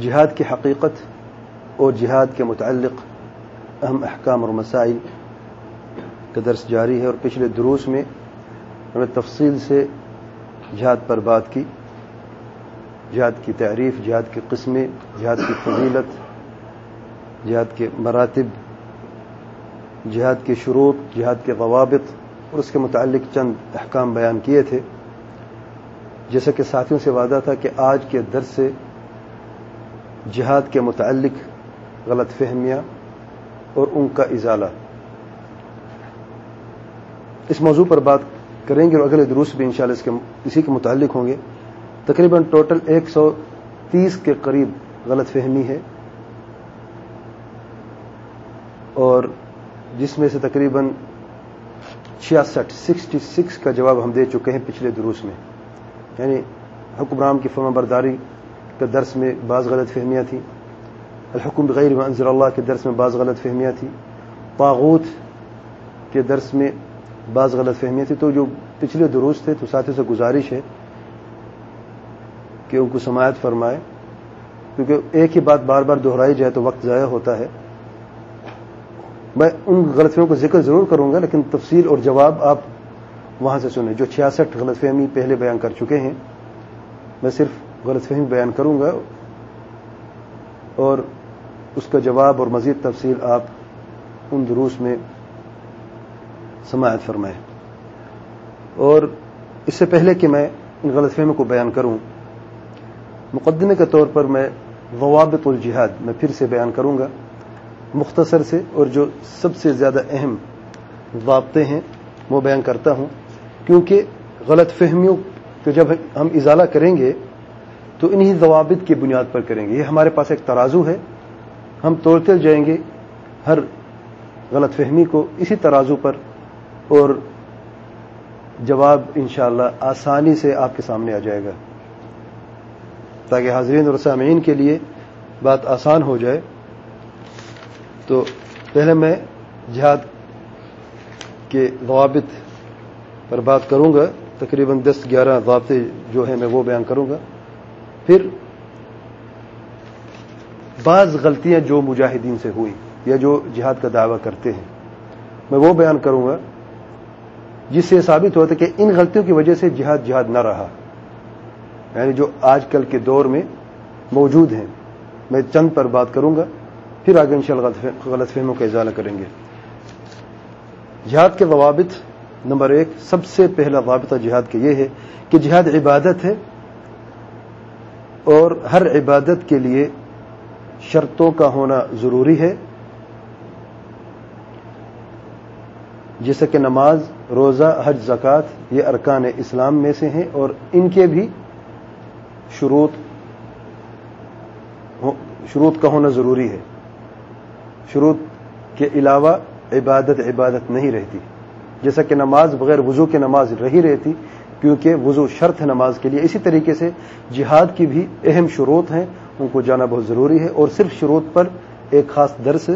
جہاد کی حقیقت اور جہاد کے متعلق اہم احکام اور مسائل کا درس جاری ہے اور پچھلے دروس میں ہمیں تفصیل سے جہاد پر بات کی۔ جہاد کی تعریف، جہاد کی قسمیں، جہاد کی فضیلت، جہاد کے مراتب، جہاد کے شروط، جہاد کے ضوابط اور اس کے متعلق چند احکام بیان کیے تھے۔ جیسا کہ ساتھیوں سے وعدہ تھا کہ آج کے درس سے جہاد کے متعلق غلط فہمیاں اور ان کا ازالہ۔ اس موضوع پر بات کریں گے اور اگلے دروس بھی انشاءاللہ اس کے اسی کے متعلق ہوں گے۔ تقریباً ٹوٹل ایک سو تیس کے قریب غلط فہمی ہے۔ اور جس میں سے تقریباً چھیاسٹھ، سکسٹی سکس کا جواب ہم دے چکے ہیں پچھلے دروس میں۔ یعنی حکمران کی فرما برداری کے درس میں بعض غلط فہمیاں تھیں۔ الحکم بغیر منظر اللہ کے درس میں بعض غلط فہمیاں تھیں۔ پاغوت کے درس میں بعض غلط فہمیاں تھیں۔ تو جو پچھلے دروس تھے تو ساتھی سے گزارش ہے کہ ان کو سماعت فرمائے۔ کیونکہ ایک ہی بات بار بار دہرائی جائے تو وقت ضائع ہوتا ہے۔ میں ان غلط فہمیوں کو ذکر ضرور کروں گا، لیکن تفصیل اور جواب آپ وہاں سے سنیں۔ جو چھیاسٹھ غلط فہمی پہلے بیان کر چکے ہیں، میں صرف غلط فہمی بیان کروں گا اور اس کا جواب اور مزید تفصیل آپ ان دروس میں سماعت فرمائیں۔ اور اس سے پہلے کہ میں ان غلط فہمیوں کو بیان کروں، مقدمے کے طور پر میں ضوابط الجہاد میں پھر سے بیان کروں گا۔ مختصر سے اور جو سب سے زیادہ اہم ضابطے ہیں وہ بیان کرتا ہوں۔ کیونکہ غلط فہمیوں کو جب ہم ازالہ کریں گے تو انہی ضوابط کی بنیاد پر کریں گے۔ یہ ہمارے پاس ایک ترازو ہے۔ ہم توڑتے جائیں گے ہر غلط فہمی کو اسی ترازو پر اور جواب انشاءاللہ آسانی سے آپ کے سامنے آ جائے گا۔ تاکہ حاضرین اور سامعین کے لیے بات آسان ہو جائے۔ تو پہلے میں جہاد کے ضوابط پر بات کروں گا۔ تقریباً دس گیارہ ضابطے جو ہیں میں وہ بیان کروں گا۔ پھر بعض غلطیاں جو مجاہدین سے ہوئی یا جو جہاد کا دعویٰ کرتے ہیں، میں وہ بیان کروں گا جس سے ثابت ہوتا ہے کہ ان غلطیوں کی وجہ سے جہاد جہاد نہ رہا۔ یعنی جو آج کل کے دور میں موجود ہیں، میں چند پر بات کروں گا، پھر آگے ان شاء اللہ غلط فہموں کا اضالہ کریں گے۔ جہاد کے ضوابط نمبر ایک، سب سے پہلا ضابطہ جہاد کے یہ ہے کہ جہاد عبادت ہے اور ہر عبادت کے لیے شرطوں کا ہونا ضروری ہے، جیسے کہ نماز، روزہ، حج، زکوٰۃ، یہ ارکان اسلام میں سے ہیں اور ان کے بھی شروط شروط کا ہونا ضروری ہے۔ شروط کے علاوہ عبادت عبادت نہیں رہتی۔ جیسا کہ نماز بغیر وضو کے نماز رہی رہتی کیونکہ وضو شرط ہے نماز کے لیے۔ اسی طریقے سے جہاد کی بھی اہم شروط ہیں، ان کو جانا بہت ضروری ہے اور صرف شروط پر ایک خاص درس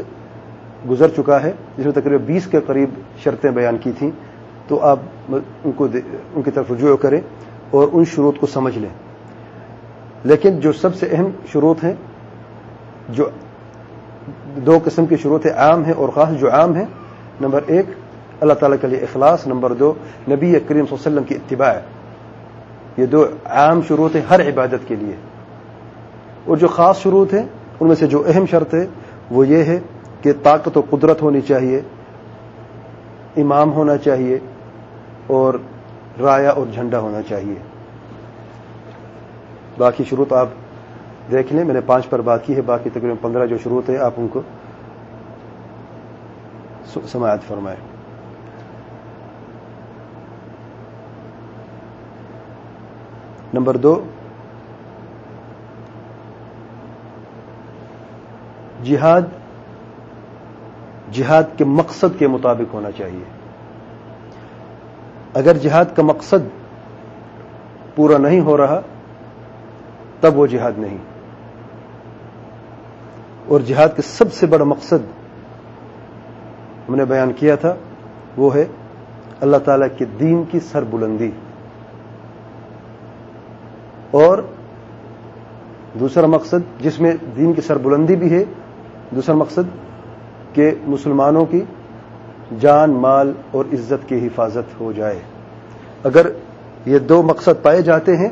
گزر چکا ہے، جس میں تقریباً بیس کے قریب شرطیں بیان کی تھیں۔ تو آپ ان کو ان کی طرف رجوع کریں اور ان شروط کو سمجھ لیں۔ لیکن جو سب سے اہم شروط ہیں، جو دو قسم کی شروط عام ہیں اور خاص جو عام ہیں، نمبر ایک اللہ تعالیٰ کے لیے اخلاص نمبر دو، نبی کریم صلی اللہ علیہ وسلم کی اتباع یہ دو عام شروط ہیں ہر عبادت کے لیے۔ اور جو خاص شروط ہیں، ان میں سے جو اہم شرط ہے، وہ یہ ہے کہ طاقت و قدرت ہونی چاہیے، امام ہونا چاہیے، اور رایا اور جھنڈا ہونا چاہیے۔ باقی شروط آپ دیکھ لیں، میں نے پانچ پر بات کی ہے، باقی تقریباً پندرہ جو شروط ہے آپ ان کو سماعت فرمائیں۔ نمبر دو۔ جہاد جہاد کے مقصد کے مطابق ہونا چاہیے۔ اگر جہاد کا مقصد پورا نہیں ہو رہا، تب وہ جہاد نہیں۔ اور جہاد کے سب سے بڑا مقصد ہم نے بیان کیا تھا، وہ ہے اللہ تعالیٰ کے دین کی سر بلندی اور دوسرا مقصد جس میں دین کی سر بلندی بھی ہے، دوسرا مقصد کہ مسلمانوں کی جان، مال اور عزت کی حفاظت ہو جائے۔ اگر یہ دو مقصد پائے جاتے ہیں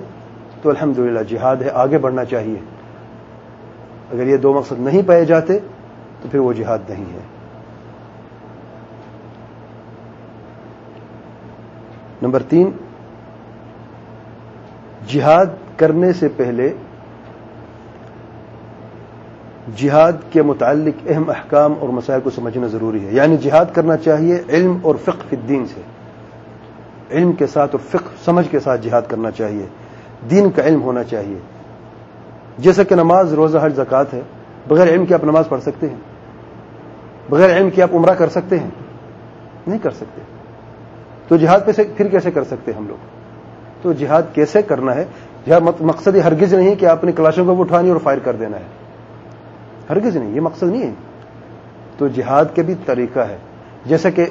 تو الحمدللہ جہاد ہے، آگے بڑھنا چاہیے۔ اگر یہ دو مقصد نہیں پائے جاتے تو پھر وہ جہاد نہیں ہے۔ نمبر تین، جہاد کرنے سے پہلے جہاد کے متعلق اہم احکام اور مسائل کو سمجھنا ضروری ہے۔ یعنی جہاد کرنا چاہیے علم اور فقہ فی الدین سے۔ علم کے ساتھ اور فقہ سمجھ کے ساتھ جہاد کرنا چاہیے۔ دین کا علم ہونا چاہیے۔ جیسا کہ نماز روزہ حج زکات ہے، بغیر علم کے آپ نماز پڑھ سکتے ہیں۔ بغیر علم کے آپ عمرہ کر سکتے ہیں۔ نہیں کر سکتے۔ تو جہاد پہ پھر کیسے کر سکتے ہم لوگ؟ تو جہاد کیسے کرنا ہے؟ جہاد مقصد یہ ہرگز نہیں کہ آپ نے کلاشوں کو اٹھانی اور فائر کر دینا ہے۔ ہرگز نہیں، یہ مقصد نہیں ہے۔ تو جہاد کے بھی طریقہ ہے۔ جیسا کہ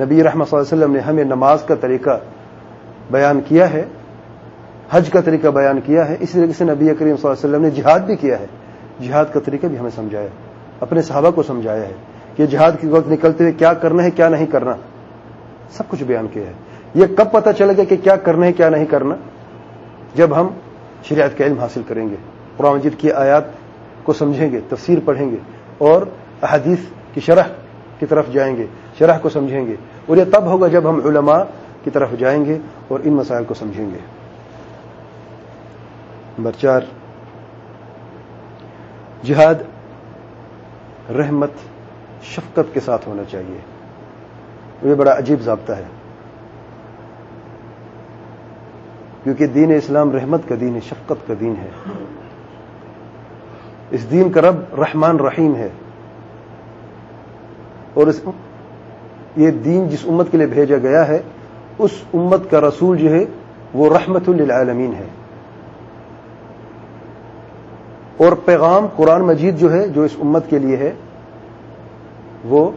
نبی رحمت صلی اللہ علیہ وسلم نے ہمیں نماز کا طریقہ بیان کیا ہے، حج کا طریقہ بیان کیا ہے، اسی طریقے سے نبی کریم صلی اللہ علیہ وسلم نے جہاد بھی کیا ہے۔ جہاد کا طریقہ بھی ہمیں سمجھایا اپنے صحابہ کو سمجھایا ہے کہ جہاد کے وقت نکلتے ہوئے کیا کرنا ہے، کیا نہیں کرنا۔ سب کچھ بیان کیا ہے۔ یہ کب پتہ چلے گا کہ کیا کرنا ہے، کیا نہیں کرنا؟ جب ہم شریعت کا علم حاصل کریں گے، قرآن مجید کی آیات کو سمجھیں گے، تفسیر پڑھیں گے، اور احادیث کی شرح کی طرف جائیں گے، شرح کو سمجھیں گے، اور یہ تب ہوگا جب ہم علماء کی طرف جائیں گے اور ان مسائل کو سمجھیں گے۔ نمبر چار، جہاد رحمت، شفقت کے ساتھ ہونا چاہیے۔ یہ بڑا عجیب ضابطہ ہے۔ کیونکہ دین اسلام رحمت کا دین ہے، شفقت کا دین ہے۔ اس دین کا رب رحمان رحیم ہے۔ اور اس یہ دین جس امت کے لیے بھیجا گیا ہے، اس امت کا رسول جو ہے، وہ رحمت للعالمین ہے۔ اور پیغام قرآن مجید جو ہے، جو اس امت کے لیے ہے، وہ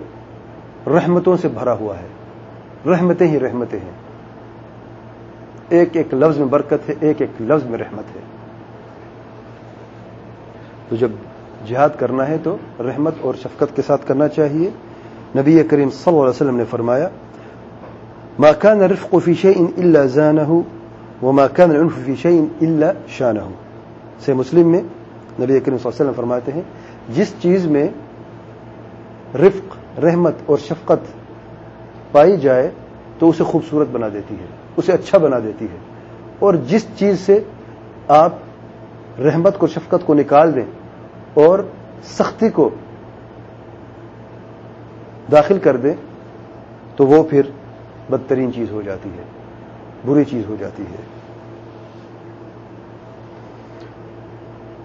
رحمتوں سے بھرا ہوا ہے۔ رحمتیں ہی رحمتیں ہیں۔ ایک ایک لفظ میں برکت ہے، ایک ایک لفظ میں رحمت ہے۔ تو جب جہاد کرنا ہے تو رحمت اور شفقت کے ساتھ کرنا چاہیے۔ نبی کریم صلی اللہ علیہ وسلم نے فرمایا، ما كان الرفق في شيء الا زانه، وما كان العنف في شيء الا شانه. سے مسلم میں نبی کریم صلی اللہ علیہ وسلم فرماتے ہیں، جس چیز میں رفق، رحمت اور شفقت پائی جائے تو اسے خوبصورت بنا دیتی ہے۔ اسے اچھا بنا دیتی ہے۔ اور جس چیز سے آپ رحمت کو، شفقت کو نکال دیں اور سختی کو داخل کر دیں، تو وہ پھر بدترین چیز ہو جاتی ہے، بری چیز ہو جاتی ہے۔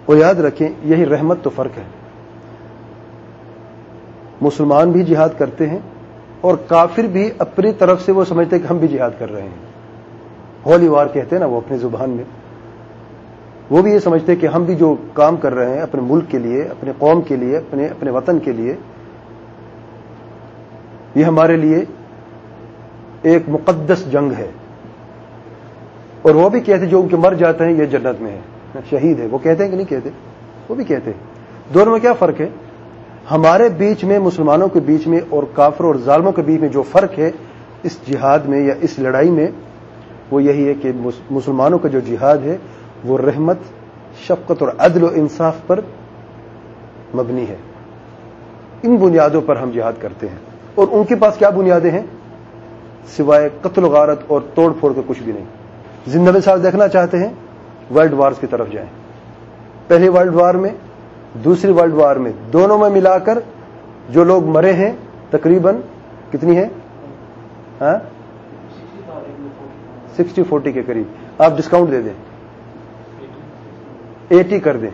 اور یاد رکھیں، یہی رحمت تو فرق ہے۔ مسلمان بھی جہاد کرتے ہیں اور کافر بھی اپنی طرف سے وہ سمجھتے ہیں کہ ہم بھی جہاد کر رہے ہیں۔ ہولی وار کہتے ہیں نا وہ اپنی زبان میں۔ وہ بھی یہ سمجھتے کہ ہم بھی جو کام کر رہے ہیں اپنے ملک کے لیے، اپنے قوم کے لیے، اپنے اپنے وطن کے لیے، یہ ہمارے لیے ایک مقدس جنگ ہے۔ اور وہ بھی کہتے جو ان کے مر جاتے ہیں یہ جنت میں ہے۔ شہید ہے۔ وہ کہتے ہیں کہ نہیں کہتے؟ وہ بھی کہتے ہیں۔ دونوں میں کیا فرق ہے؟ ہمارے بیچ میں، مسلمانوں کے بیچ میں اور کافر اور ظالموں کے بیچ میں جو فرق ہے، اس جہاد میں یا اس لڑائی میں وہ یہی ہے کہ مسلمانوں کا جو جہاد ہے، وہ رحمت، شفقت اور عدل و انصاف پر مبنی ہے۔ ان بنیادوں پر ہم جہاد کرتے ہیں۔ اور ان کے پاس کیا بنیادیں ہیں؟ سوائے قتل و غارت اور توڑ پھوڑ کے کچھ بھی نہیں۔ زندگی صاحب دیکھنا چاہتے ہیں، ورلڈ وارز کی طرف جائیں۔ پہلی ورلڈ وار میں، دوسری ورلڈ وار میں دونوں میں ملا کر جو لوگ مرے ہیں، تقریباً کتنی ہے؟ ہاں؟ سکسٹی فورٹی کے قریب آپ ڈسکاؤنٹ دے دیں۔ ایٹی کر دیں۔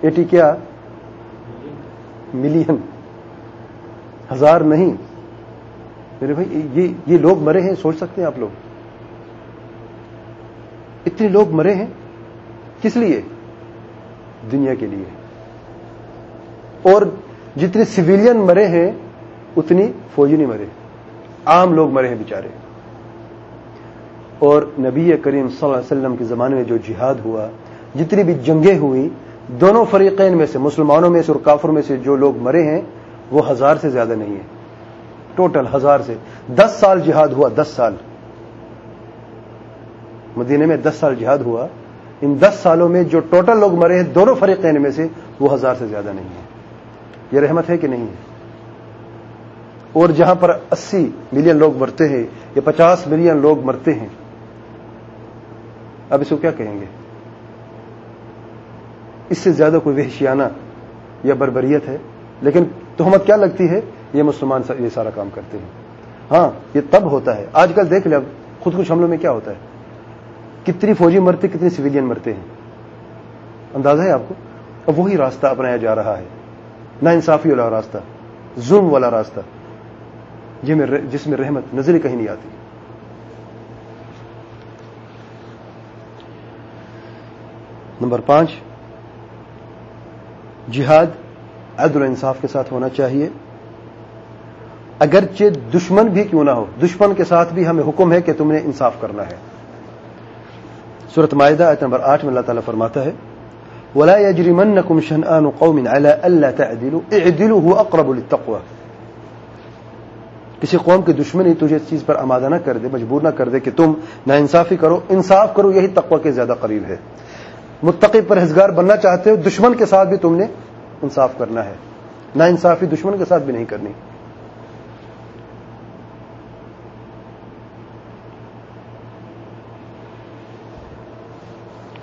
ایٹی کیا؟ ملین۔ ہزار نہیں۔ میرے بھائی، یہ یہ لوگ مرے ہیں، سوچ سکتے ہیں آپ لوگ۔ اتنے لوگ مرے ہیں؟ کس لیے؟ دنیا کے لیے۔ اور جتنے سویلین مرے ہیں، اتنی فوجی نہیں مرے۔ عام لوگ مرے ہیں بیچارے۔ اور نبی کریم صلی اللہ علیہ وسلم کے زمانے میں جو جہاد ہوا، جتنی بھی جنگیں ہوئی دونوں فریقین میں سے، مسلمانوں میں سے اور کافر میں سے جو لوگ مرے ہیں، وہ ہزار سے زیادہ نہیں ہیں۔ ٹوٹل ہزار سے۔ دس سال جہاد ہوا، دس سال۔ مدینے میں دس سال جہاد ہوا۔ ان دس سالوں میں جو ٹوٹل لوگ مرے ہیں، دونوں فریقین میں سے، وہ ہزار سے زیادہ نہیں ہے یہ رحمت ہے کہ نہیں ہے؟ اور جہاں پر اسی ملین لوگ مرتے ہیں، یا پچاس ملین لوگ مرتے ہیں اب اس کو کیا کہیں گے؟ اس سے زیادہ کوئی وحشیانہ یا بربریت ہے؟ لیکن تہمت کیا لگتی ہے؟ یہ مسلمان یہ سارا کام کرتے ہیں۔ ہاں یہ تب ہوتا ہے۔ آج کل دیکھ لیں، اب خود کچھ حملوں میں کیا ہوتا ہے؟ کتنی فوجی مرتے، کتنی سویلین مرتے ہیں۔ اندازہ ہے آپ کو؟ اب وہی راستہ اپنایا جا رہا ہے۔ نا انصافی والا راستہ، ظلم والا راستہ، جس میں رحمت نظر کہیں نہیں آتی۔ نمبر پانچ، جہاد عدل انصاف کے ساتھ ہونا چاہیے۔ اگرچہ دشمن بھی کیوں نہ ہو، دشمن کے ساتھ بھی ہمیں حکم ہے کہ تم نے انصاف کرنا ہے۔ صورت معاہدہ آیت نمبر آٹھ میں اللہ تعالیٰ فرماتا ہے، ولا يجرمنكم شنآن قوم على ألا تعدلوا اعدلوا هو أقرب للتقوى۔ کسی قوم کی دشمنی تجھے اس چیز پر آمادہ نہ کر دے، مجبور نہ کر دے کہ تم نہ انصافی کرو، انصاف کرو، یہی تقوی کے زیادہ قریب ہے۔ متقی پرہزگار بننا چاہتے ہو، دشمن کے ساتھ بھی تم نے انصاف کرنا ہے۔ نہ انصافی دشمن کے ساتھ بھی نہیں کرنی۔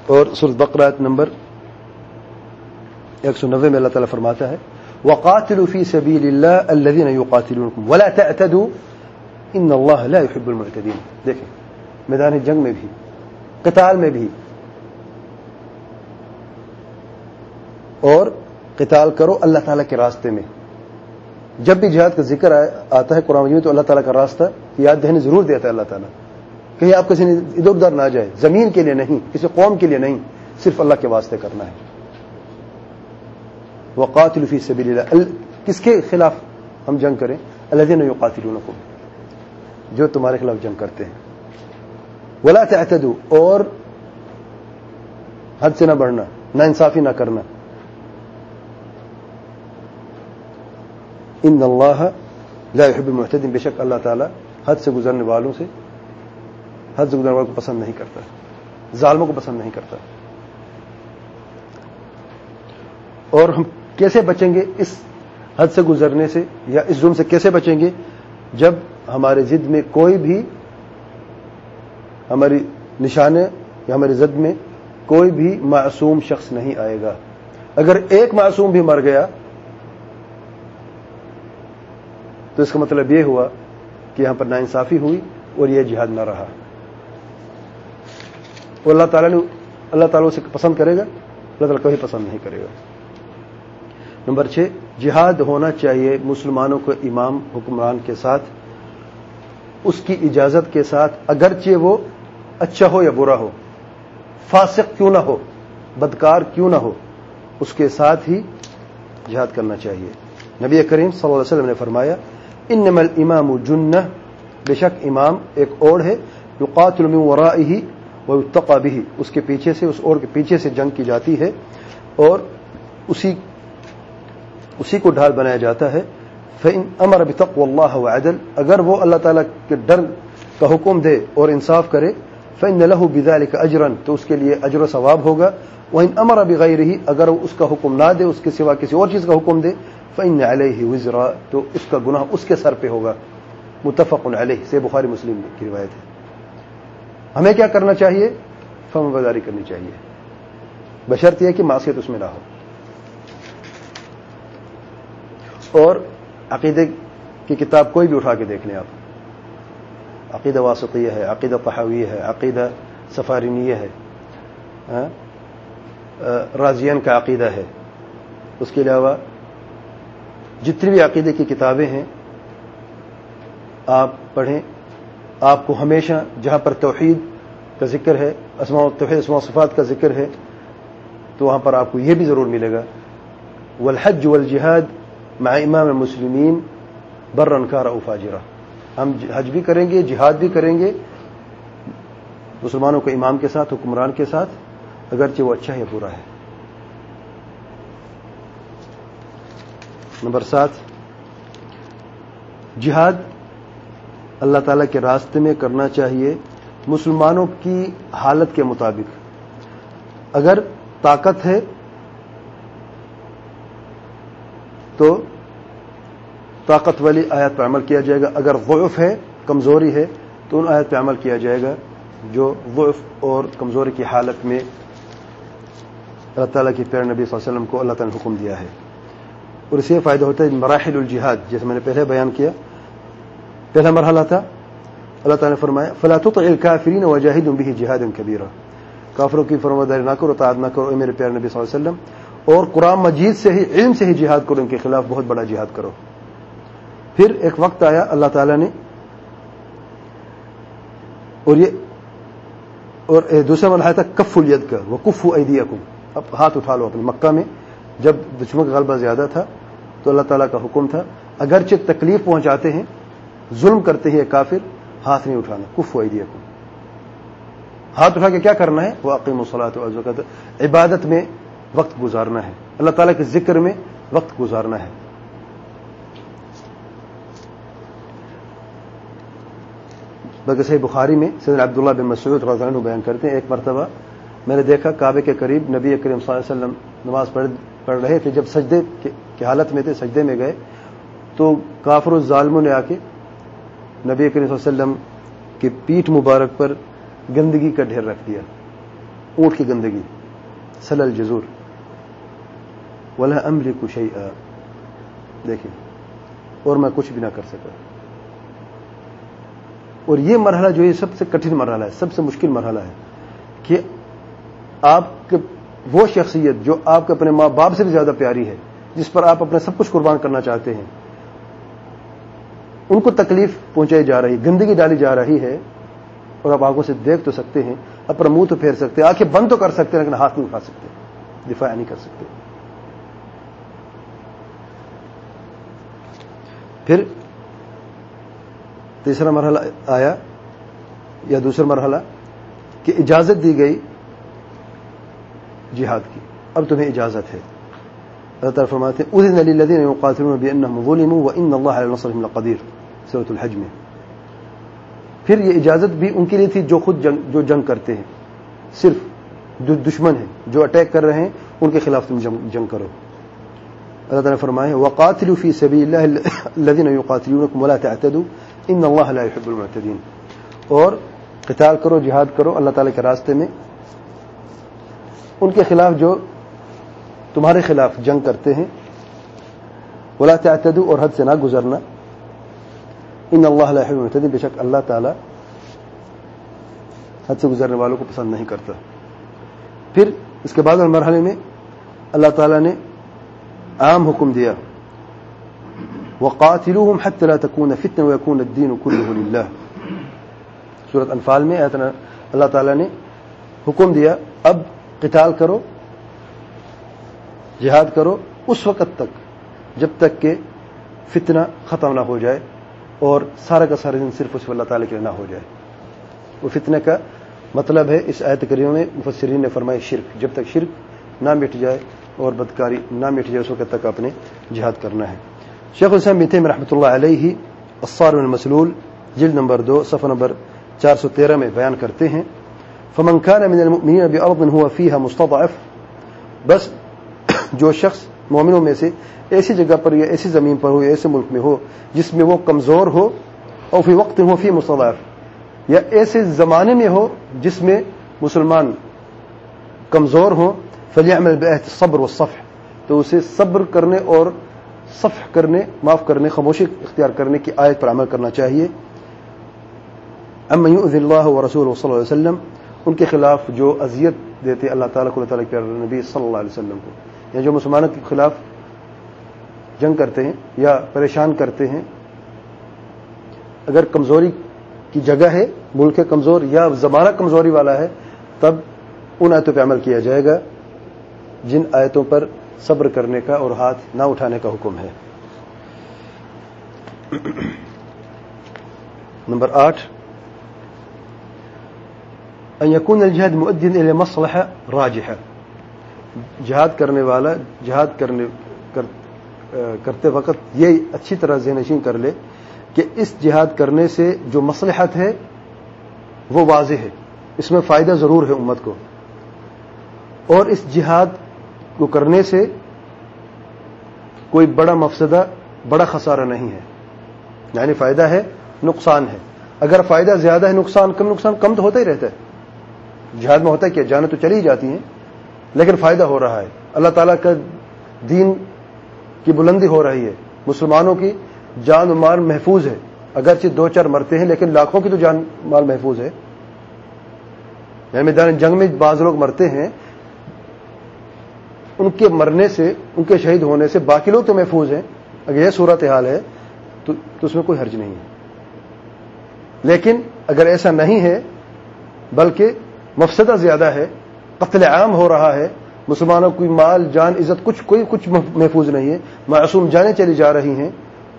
اور سرد بقرات نمبر ایک سو نوے میں اللہ تعالیٰ فرماتا ہے، وقاتلوا في سبيل الله الذين يقاتلونكم ولا تعتدوا ان الله لا يحب المعتدين۔ دیکھیں، میدان جنگ میں بھی، قتال میں بھی اور قتال کرو اللہ تعالیٰ کے راستے میں۔ جب بھی جہاد کا ذکر آتا ہے قرآن مجید تو اللہ تعالیٰ کا راستہ یاد دہنے ضرور دیتا ہے اللہ تعالیٰ۔ کہیں آپ کسی ادھر ادھر نہ جائے، زمین کے لیے نہیں، کسی قوم کے لیے نہیں، صرف اللہ کے واسطے کرنا ہے۔ وقاتل فی سبیل اللہ کس کے خلاف ہم جنگ کریں؟ اللہ دین قاتل جو تمہارے خلاف جنگ کرتے ہیں۔ ولا تعتدوا۔ اور حد سے نہ بڑھنا نہ انصافی نہ کرنا۔ ان اللہ لا يحب المعتدین بے شک اللہ تعالی حد سے گزرنے والوں سے حد سے گزرنے والوں کو پسند نہیں کرتا۔ ظالموں کو پسند نہیں کرتا۔ اور ہم کیسے بچیں گے اس حد سے گزرنے سے یا اس ظلم سے کیسے بچیں گے؟ جب ہمارے ضد میں کوئی بھی ہماری نشانے یا ہماری زد میں کوئی بھی معصوم شخص نہیں آئے گا۔ اگر ایک معصوم بھی مر گیا تو اس کا مطلب یہ ہوا کہ یہاں پر ناانصافی ہوئی اور یہ جہاد نہ رہا۔ اور اللہ تعالیٰ نے اللہ تعالیٰ اسے پسند کرے گا، اللہ تعالیٰ کبھی پسند نہیں کرے گا۔ نمبر چھ، جہاد ہونا چاہیے مسلمانوں کو امام حکمران کے ساتھ، اس کی اجازت کے ساتھ، اگرچہ وہ اچھا ہو یا برا ہو۔ فاسق کیوں نہ ہو، بدکار کیوں نہ ہو، اس کے ساتھ ہی جہاد کرنا چاہیے۔ نبی کریم صلی اللہ علیہ وسلم نے فرمایا انما الامام امام بے شک امام ایک اوڑ ہے جو من ورائه ويتقى به اس کے پیچھے سے، اس اوڑ کے پیچھے سے جنگ کی جاتی ہے اور اسی اسی کو ڈھال بنایا جاتا ہے۔ فن امر بتقوى الله وعدل، اگر وہ اللہ تعالیٰ کے ڈر کا حکم دے اور انصاف کرے فن لہو بدا کا اجرن تو اس کے لیے اجر و ثواب ہوگا۔ وہ ان امر ابھی ہی اگر وہ اس کا حکم نہ دے، اس کے سوا کسی اور چیز کا حکم دے فن علیہ وزرا، تو اس کا گناہ اس کے سر پہ ہوگا۔ متفق علیہ سے بخاری مسلم کی روایت ہے۔ ہمیں کیا کرنا چاہیے؟ فم بازاری کرنی چاہیے۔ بشرط یہ کہ معاشیت اس میں نہ ہو۔ اور عقیدے کی کتاب کوئی بھی اٹھا کے دیکھ لیں آپ۔ عقیدہ واسطیہ ہے، عقیدہ پہاوی ہے، عقیدہ سفارینیہ ہے۔ ہاں؟ رازین کا عقیدہ ہے۔ اس کے علاوہ جتنی بھی عقیدے کی کتابیں ہیں، آپ پڑھیں۔ آپ کو ہمیشہ جہاں پر توحید کا ذکر ہے، اسماء توحید، اسماء صفات کا ذکر ہے، تو وہاں پر آپ کو یہ بھی ضرور ملے گا۔ والحج والجہاد مع امام المسلمین برنکار او فاجرہ ہم حج بھی کریں گے، جہاد بھی کریں گے، مسلمانوں کے امام کے ساتھ، حکمران کے ساتھ، اگرچہ وہ اچھا ہے برا ہے۔ نمبر سات، جہاد اللہ تعالی کے راستے میں کرنا چاہیے مسلمانوں کی حالت کے مطابق۔ اگر طاقت ہے تو طاقت والی آیات پہ عمل کیا جائے گا۔ اگر غعف ہے، کمزوری ہے، تو ان آیات پہ عمل کیا جائے گا، جو غعف اور کمزوری کی حالت میں اللہ تعالیٰ کی پیر نبی صلی اللہ علیہ وسلم کو اللہ تعالیٰ نے حکم دیا ہے۔ اور اس سے فائدہ ہوتا ہے مراحل الجہاد، جیسے میں نے پہلے بیان کیا۔ پہلا مرحلہ تھا، اللہ تعالیٰ نے فرمایا فلاطت الکافرین وجاہد به جہاد کبیرہ کافروں کی فرماداری نہ کرو تعداد نہ کرو، اے میرے پیار نبی صلی اللہ علیہ وسلم۔ اور قرآن مجید سے ہی، علم سے ہی جہاد کرو، ان کے خلاف بہت بڑا جہاد کرو۔ پھر ایک وقت آیا، اللہ تعالیٰ نے اور یہ اور دوسرا مرحلہ تھا کف الید کا، وہ کف ایدیا اب ہاتھ اٹھا لو اپنے مکہ میں۔ جب دشمن کا غلبہ زیادہ تھا تو اللہ تعالیٰ کا حکم تھا، اگرچہ تکلیف پہنچاتے ہیں، ظلم کرتے ہیں کافر، ہاتھ نہیں اٹھانا کف ایدیا ہاتھ اٹھا کے کیا کرنا ہے؟ وہ عقیم وصلاۃ عبادت میں وقت گزارنا ہے۔ اللہ تعالیٰ کے ذکر میں وقت گزارنا ہے۔ بلکہ صحیح بخاری میں سید عبداللہ بن مسعود رضی اللہ بیان کرتے ہیں، ایک مرتبہ میں نے دیکھا کعبے کے قریب نبی کریم صلی اللہ علیہ وسلم نماز پڑھ رہے تھے، جب سجدے کی حالت میں تھے، سجدے میں گئے، تو کافر الظالموں نے آ کے نبی کریم صلی اللہ علیہ وسلم کی پیٹھ مبارک پر گندگی کا ڈھیر رکھ دیا، اونٹ کی گندگی سل الجزور۔ ولا امری کشی دیکھیں، اور میں کچھ بھی نہ کر سکا۔ اور یہ مرحلہ جو ہے سب سے کٹھن مرحلہ ہے، سب سے مشکل مرحلہ ہے کہ آپ کے وہ شخصیت جو آپ کے اپنے ماں باپ سے بھی زیادہ پیاری ہے، جس پر آپ اپنے سب کچھ قربان کرنا چاہتے ہیں، ان کو تکلیف پہنچائی جا رہی، گندگی ڈالی جا رہی ہے اور آپ آنکھوں سے دیکھ تو سکتے ہیں، اپنا منہ تو پھیر سکتے ہیں، آنکھیں بند تو کر سکتے ہیں، لیکن ہاتھ نہیں اٹھا سکتے، دفاع نہیں کر سکتے۔ پھر تیسرا مرحلہ آیا یا دوسرا مرحلہ کہ اجازت دی گئی جہاد کی۔ اب تمہیں اجازت ہے۔ اللہ تعالیٰ فرماتے ہیں، اذن للذین یقاتلون بانهم ظلموا وان الله على نصرهم لقدیر سورۃ الحج میں۔ پھر یہ اجازت بھی ان کے لیے تھی جو خود جنگ، جو جنگ کرتے ہیں۔ صرف جو دشمن ہیں جو اٹیک کر رہے ہیں، ان کے خلاف تم جنگ کرو۔ اللہ تعالیٰ نے فرمایا وقاتلوا فی سبیل اللہ الذین یقاتلونکم ولا تعتدوا۔ ان اللہ لا يحب المعتدین۔ اور قتال کرو، جہاد کرو، اللہ تعالی کے راستے میں ان کے خلاف جو تمہارے خلاف جنگ کرتے ہیں، ولا تعتدوا اور حد سے نہ گزرنا۔ ان اللہ لا يحب المعتدین، بے شک اللہ تعالی حد سے گزرنے والوں کو پسند نہیں کرتا۔ پھر اس کے بعد مرحلے میں اللہ تعالی نے عام حکم دیا۔ وقاتلوهم حتى لا تكون فتنه ويكون الدين كله لله. سورة انفال میں ایتنا اللہ تعالی نے حکم دیا، اب قتال کرو، جہاد کرو اس وقت تک، جب تک کہ فتنہ ختم نہ ہو جائے اور سارا کا سارا دن صرف اس اللہ تعالی کے لیے نہ ہو جائے۔ وہ فتنے کا مطلب ہے اس آیت کریوں میں مفسرین نے فرمایا شرک، جب تک شرک نہ مٹ جائے اور بدکاری نہ مٹ جائے، اس وقت تک اپنے جہاد کرنا ہے۔ شیخ السلام بن تیمیہ رحمۃ اللہ علیہ، الصار المسلول جلد نمبر دو، صفحہ نمبر چار سو تیرہ میں بیان کرتے ہیں۔ فمن كان من المؤمنين بأرض هو فيها مستضعف، بس جو شخص مومنوں میں سے ایسی جگہ پر یا ایسی زمین پر ہو یا ایسے ملک میں ہو جس میں وہ کمزور ہو اور فی وقت ہو فی مستضعف، یا ایسے زمانے میں ہو جس میں مسلمان کمزور ہوں، فلیعمل بعهد الصبر والصفح، تو اسے صبر کرنے اور صفح کرنے، معاف کرنے، خاموشی اختیار کرنے کی آیت پر عمل کرنا چاہیے۔ اما اللہ و رسول صلی اللہ علیہ وسلم، ان کے خلاف جو اذیت دیتے اللہ تعالیٰ کو، اللہ تعالیٰ کے نبی صلی اللہ علیہ وسلم کو۔ یا جو مسلمانوں کے خلاف جنگ کرتے ہیں یا پریشان کرتے ہیں، اگر کمزوری کی جگہ ہے، ملک کمزور یا زمانہ کمزوری والا ہے، تب ان آیتوں پہ عمل کیا جائے گا۔ جن آیتوں پر صبر کرنے کا اور ہاتھ نہ اٹھانے کا حکم ہے۔ نمبر آٹھ۔ ان يكون الجهاد مؤديا الى جہاد کرنے والا، جہاد کرنے کرتے وقت یہ اچھی طرح ذہنشین کر لے کہ اس جہاد کرنے سے جو مصلحت ہے، وہ واضح ہے۔ اس میں فائدہ ضرور ہے امت کو۔ اور اس جہاد کو کرنے سے کوئی بڑا مفسدہ، بڑا خسارہ نہیں ہے۔ یعنی فائدہ ہے، نقصان ہے۔ اگر فائدہ زیادہ ہے، نقصان، کم نقصان کم تو ہوتا ہی رہتا ہے۔ جہاد میں ہوتا ہے کہ جانے تو چلی ہی جاتی ہیں، لیکن فائدہ ہو رہا ہے۔ اللہ تعالیٰ کا دین کی بلندی ہو رہی ہے۔ مسلمانوں کی جان و مال محفوظ ہے۔ اگرچہ دو چار مرتے ہیں، لیکن لاکھوں کی تو جان مال محفوظ ہے۔ یعنی میدان جنگ میں بعض لوگ مرتے ہیں ان کے مرنے سے، ان کے شہید ہونے سے باقی لوگ تو محفوظ ہیں۔ اگر یہ صورت حال ہے، تو اس میں کوئی حرج نہیں ہے۔ لیکن اگر ایسا نہیں ہے، بلکہ مفسدہ زیادہ ہے، قتل عام ہو رہا ہے، مسلمانوں کی مال، جان، عزت، کچھ کوئی کچھ محفوظ نہیں ہے، معصوم جانے چلی جا رہی ہیں،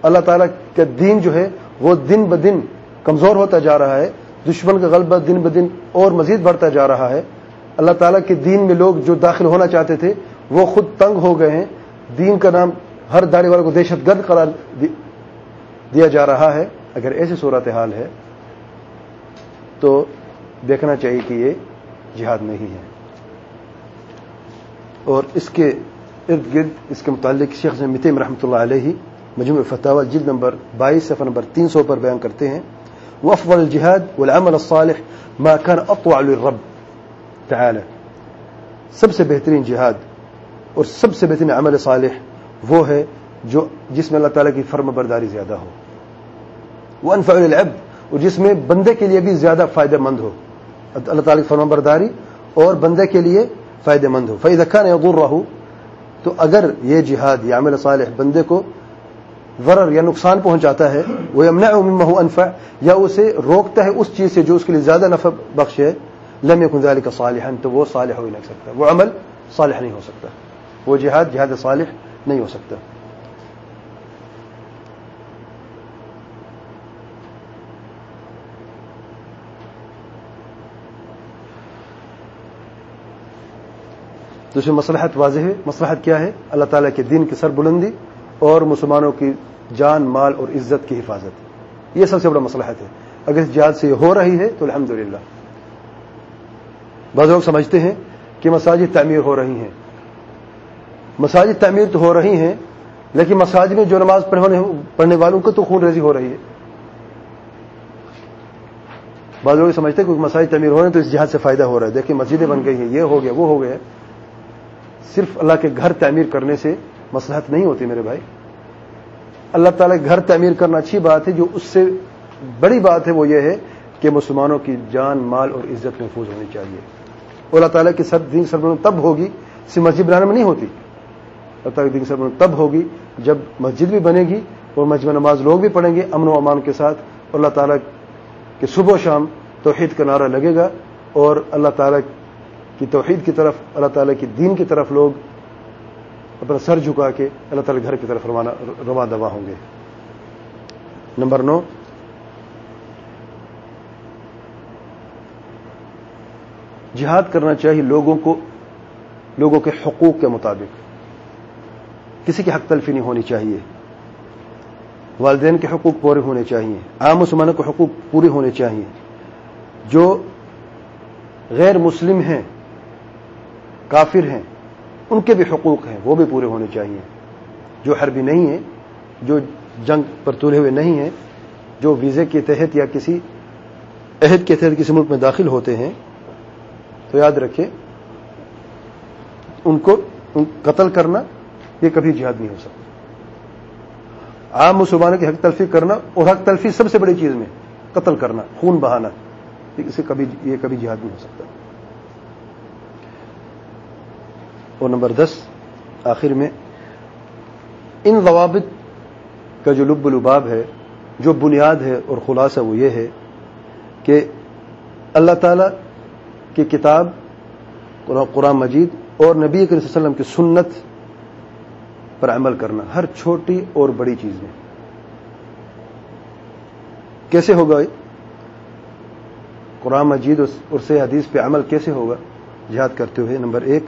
اللہ تعالیٰ کا دین جو ہے، وہ دن بدن کمزور ہوتا جا رہا ہے، دشمن کا غلبہ دن بدن اور مزید بڑھتا جا رہا ہے۔ اللہ تعالیٰ کے دین میں لوگ جو داخل ہونا چاہتے تھے وہ خود تنگ ہو گئے ہیں۔ دین کا نام ہر داڑھی والوں کو دہشت گرد قرار دیا جا رہا ہے۔ اگر ایسی صورت حال ہے، تو دیکھنا چاہیے کہ یہ جہاد نہیں ہے۔ اور اس کے ارد گرد، اس کے متعلق شیخ متیم رحمۃ اللہ علیہ مجموع فتح جلد نمبر بائیس، صفحہ نمبر تین سو پر بیان کرتے ہیں۔ وہ افغل الجہاد والعمل الصالح ما كان اطوع للرب تعالى۔ سب سے بہترین جہاد اور سب سے بہترین عمل صالح وہ ہے جو جس میں اللہ تعالیٰ کی فرم برداری زیادہ ہو۔ وہ انفع العبد اور جس میں بندے کے لیے بھی زیادہ فائدہ مند ہو۔ اللہ تعالیٰ کی فرم برداری اور بندے کے لیے فائدہ مند ہو۔ فعید خان اغور رہو تو اگر یہ جہاد یا عمل صالح بندے کو ورر یا نقصان پہنچاتا ہے وہ امن امہ انفع یا اسے روکتا ہے اس چیز سے جو اس کے لیے زیادہ نفع بخش ہے لم يكن ذلك صالحا، تو وہ صالح ہو ہی نہیں سکتا۔ وہ عمل صالح نہیں ہو سکتا۔ وہ جہاد جہاد صالح نہیں ہو سکتا۔ تو اس میں مسلحت واضح ہے۔ مسلحت کیا ہے؟ اللہ تعالیٰ کے دین کی سر بلندی اور مسلمانوں کی جان، مال اور عزت کی حفاظت۔ یہ سب سے بڑا مسلحت ہے۔ اگر اس جہاد سے یہ ہو رہی ہے تو الحمد للہ بعض لوگ سمجھتے ہیں کہ مساجد تعمیر ہو رہی ہیں۔ مساجد تعمیر تو ہو رہی ہیں، لیکن مساجد میں جو نماز پڑھنے والوں کو تو خون ریزی ہو رہی ہے۔ بعض لوگ سمجھتے کہ مساجد تعمیر ہو رہے ہیں تو اس جہاد سے فائدہ ہو رہا ہے۔ دیکھیں مسجدیں بن گئی ہیں، یہ ہو گیا، وہ ہو گیا۔ صرف اللہ کے گھر تعمیر کرنے سے مسلحت نہیں ہوتی میرے بھائی۔ اللہ تعالیٰ گھر تعمیر کرنا اچھی بات ہے، جو اس سے بڑی بات ہے وہ یہ ہے کہ مسلمانوں کی جان، مال اور عزت محفوظ ہونی چاہیے۔ اور اللہ تعالیٰ کی سب دین سربراہ تب ہوگی، صرف مسجد بنانے میں نہیں ہوتی۔ اللہ تعالیٰ کی دین سربراہ تب ہوگی جب مسجد بھی بنے گی اور مسجد نماز لوگ بھی پڑھیں گے امن و امان کے ساتھ اللہ تعالیٰ کے صبح و شام توحید کا نعرہ لگے گا اور اللہ تعالیٰ کی توحید کی طرف، اللہ تعالیٰ کی دین کی طرف لوگ اپنا سر جھکا کے اللہ تعالیٰ گھر کی طرف رواں دوا ہوں گے۔ نمبر نو۔ جہاد کرنا چاہیے لوگوں کو، لوگوں کے حقوق کے مطابق۔ کسی کی حق تلفی نہیں ہونی چاہیے۔ والدین کے حقوق پورے ہونے چاہیے۔ عام مسلمانوں کے حقوق پورے ہونے چاہیے۔ جو غیر مسلم ہیں، کافر ہیں، ان کے بھی حقوق ہیں، وہ بھی پورے ہونے چاہیے۔ جو حربی نہیں ہیں، جو جنگ پر تلے ہوئے نہیں ہیں، جو ویزے کے تحت یا کسی عہد کے تحت کسی ملک میں داخل ہوتے ہیں، تو یاد رکھیں، ان کو قتل کرنا یہ کبھی جہاد نہیں ہو سکتا۔ عام مسلمانوں کی حق تلفی کرنا اور حق تلفی سب سے بڑی چیز میں قتل کرنا، خون بہانا اسے کبھی یہ کبھی جہاد نہیں ہو سکتا۔ اور نمبر دس، آخر میں، ان ضوابط کا جو لب الباب ہے، جو بنیاد ہے اور خلاصہ وہ یہ ہے کہ اللہ تعالی کی کتاب، قرآن مجید اور نبی صلی اللہ علیہ وسلم کی سنت پر عمل کرنا، ہر چھوٹی اور بڑی چیز میں۔ کیسے ہوگا قرآن مجید اور سے حدیث پہ عمل کیسے ہوگا؟ جہاد کرتے ہوئے نمبر ایک،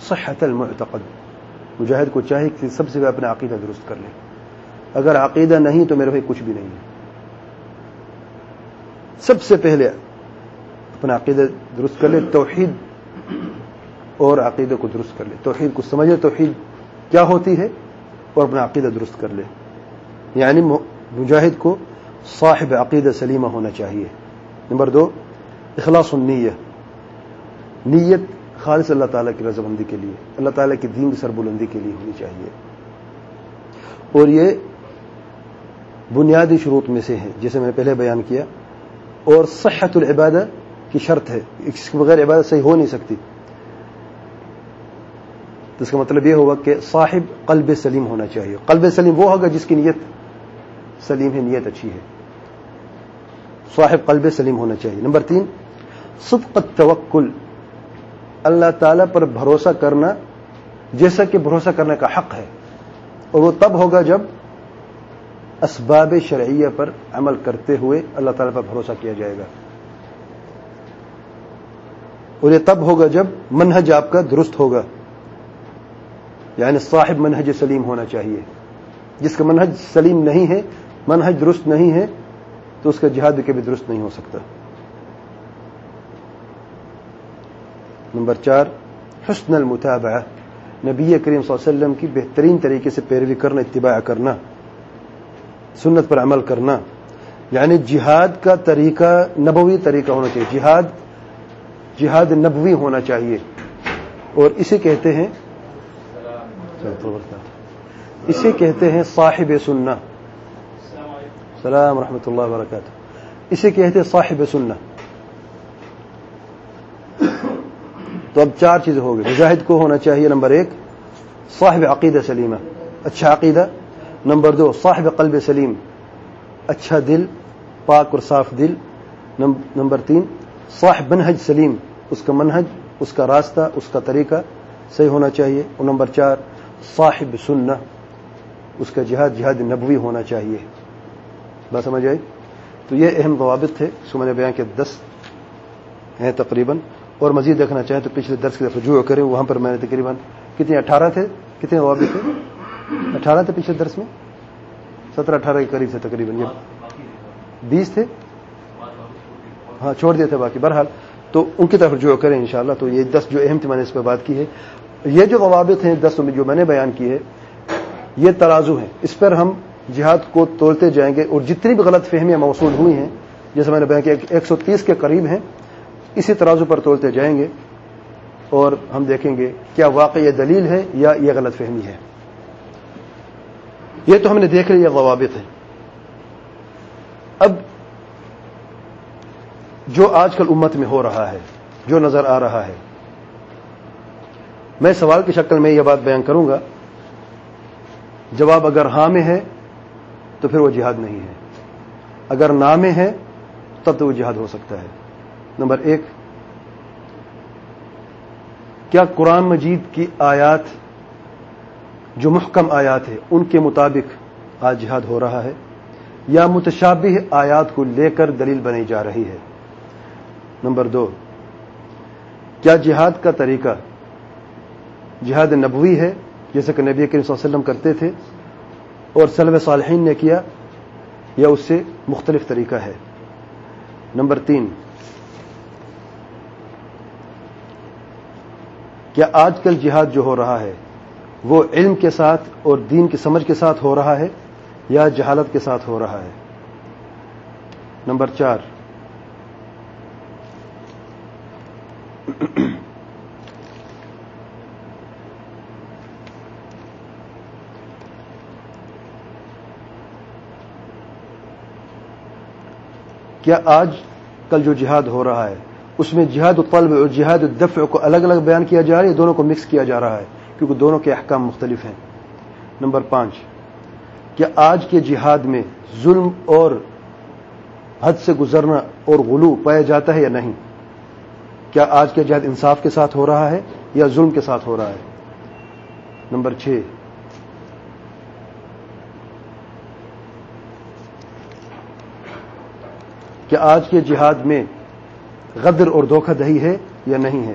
صحت المعتقد۔ مجاہد کو چاہے کہ سب سے اپنا عقیدہ درست کر لے۔ اگر عقیدہ نہیں تو میرے بھائی کچھ بھی نہیں ہے۔ سب سے پہلے اپنا عقیدہ درست کر لے، توحید اور عقیدہ کو درست کر لے۔ توحید کو سمجھے، توحید کیا ہوتی ہے اور اپنا عقیدہ درست کر لے۔ یعنی مجاہد کو صاحب عقیدہ سلیمہ ہونا چاہیے۔ نمبر دو، اخلاص النیہ۔ نیت خالص اللہ تعالیٰ کی رضامندی کے لیے، اللہ تعالیٰ کی دین سر بلندی کے لیے ہونی چاہیے۔ اور یہ بنیادی شروط میں سے ہے جیسے میں نے پہلے بیان کیا۔ اور صحت العبادہ کی شرط ہے، اس کے بغیر عبادت صحیح ہو نہیں سکتی۔ تو اس کا مطلب یہ ہوگا کہ صاحب قلب سلیم ہونا چاہیے۔ قلب سلیم وہ ہوگا جس کی نیت، سلیم ہے، نیت اچھی ہے۔ صاحب قلب سلیم ہونا چاہیے۔ نمبر تین، صدق التوکل۔ اللہ تعالی پر بھروسہ کرنا جیسا کہ بھروسہ کرنے کا حق ہے۔ اور وہ تب ہوگا جب اسباب شرعیہ پر عمل کرتے ہوئے اللہ تعالی پر بھروسہ کیا جائے گا۔ اور یہ تب ہوگا جب منہج آپ کا درست ہوگا۔ یعنی صاحب منہج سلیم ہونا چاہیے۔ جس کا منہج سلیم نہیں ہے، منہج درست نہیں ہے، تو اس کا جہاد بھی کبھی درست نہیں ہو سکتا۔ نمبر چار، حسن المتابعہ۔ نبی کریم صلی اللہ علیہ وسلم کی بہترین طریقے سے پیروی کرنا، اتباع کرنا، سنت پر عمل کرنا۔ یعنی جہاد کا طریقہ نبوی طریقہ ہونا چاہیے۔ جہاد جہاد نبوی ہونا چاہیے۔ اور اسے کہتے ہیں اسے کہتے ہیں۔ صاحب سننا السلام ورحمۃ اللہ وبرکاتہ۔ اسے کہتے ہیں صاحب سننا تو اب چار چیزیں ہو گئی۔ مجاہد کو ہونا چاہیے نمبر ایک، صاحب عقیدہ سلیمہ۔ اچھا عقیدہ۔ نمبر دو، صاحب قلب سلیم۔ اچھا دل، پاک اور صاف دل۔ نمبر تین، صاحب منہج سلیم۔ اس کا منہج، اس کا راستہ، اس کا طریقہ صحیح ہونا چاہیے۔ اور نمبر چار صاحب سننا اس کا جہاد جہاد نبوی ہونا چاہیے۔ بات سمجھ آئی؟ تو یہ اہم ضوابط تھے، سمجھ بیان کے دس ہیں تقریباً۔ اور مزید دیکھنا چاہیں تو پچھلے درس کی طرف رجوع کریں، وہاں پر میں نے تقریباً کتنے اٹھارہ تھے، کتنے ضوابط تھے؟ اٹھارہ تھے پچھلے درس میں؟ سترہ اٹھارہ کے قریب تھے تقریباً، یہ بیس تھے؟ ہاں چھوڑ دیے تھے باقی، بہرحال۔ تو ان کی طرف رجوع کریں انشاءاللہ۔ تو یہ دس جو اہم تھی، میں نے اس پہ بات کی ہے۔ یہ جو ضوابط ہیں دس جو میں نے بیان کی ہے، یہ ترازو ہیں۔ اس پر ہم جہاد کو تولتے جائیں گے اور جتنی بھی غلط فہمیاں موصول ہوئی ہیں، جیسے میں نے بیان کیا ایک سو تیس کے قریب ہیں، اسی ترازو پر تولتے جائیں گے اور ہم دیکھیں گے کیا واقع یہ دلیل ہے یا یہ غلط فہمی ہے۔ یہ تو ہم نے دیکھ لیا ضوابط ہے اب جو آج کل امت میں ہو رہا ہے، جو نظر آ رہا ہے میں سوال کی شکل میں یہ بات بیان کروں گا۔ جواب اگر ہاں میں ہے، تو پھر وہ جہاد نہیں ہے۔ اگر نہ میں ہے، تب تو وہ جہاد ہو سکتا ہے۔ نمبر ایک، کیا قرآن مجید کی آیات، جو محکم آیات ہے ان کے مطابق آج جہاد ہو رہا ہے؟ یا متشابہ آیات کو لے کر دلیل بنی جا رہی ہے؟ نمبر دو، کیا جہاد کا طریقہ جہاد نبوی ہے، جیسے کہ نبی کریم صلی اللہ علیہ وسلم کرتے تھے، اور سلم صالحین نے کیا، یا اس سے مختلف طریقہ ہے۔ نمبر تین، کیا آج کل جہاد جو ہو رہا ہے، وہ علم کے ساتھ اور دین کی سمجھ کے ساتھ ہو رہا ہے، یا جہالت کے ساتھ ہو رہا ہے؟ نمبر چار کیا آج کل جو جہاد ہو رہا ہے، اس میں جہاد الطلب اور جہاد الدفع کو الگ الگ بیان کیا جا رہا ہے دونوں کو مکس کیا جا رہا ہے؟ کیونکہ دونوں کے احکام مختلف ہیں۔ نمبر پانچ، کیا آج کے جہاد میں ظلم اور حد سے گزرنا اور غلو پایا جاتا ہے یا نہیں؟ کیا آج کا جہاد انصاف کے ساتھ ہو رہا ہے یا ظلم کے ساتھ ہو رہا ہے؟ نمبر چھ کیا آج کے جہاد میں غدر اور دھوکہ دہی ہے یا نہیں ہے؟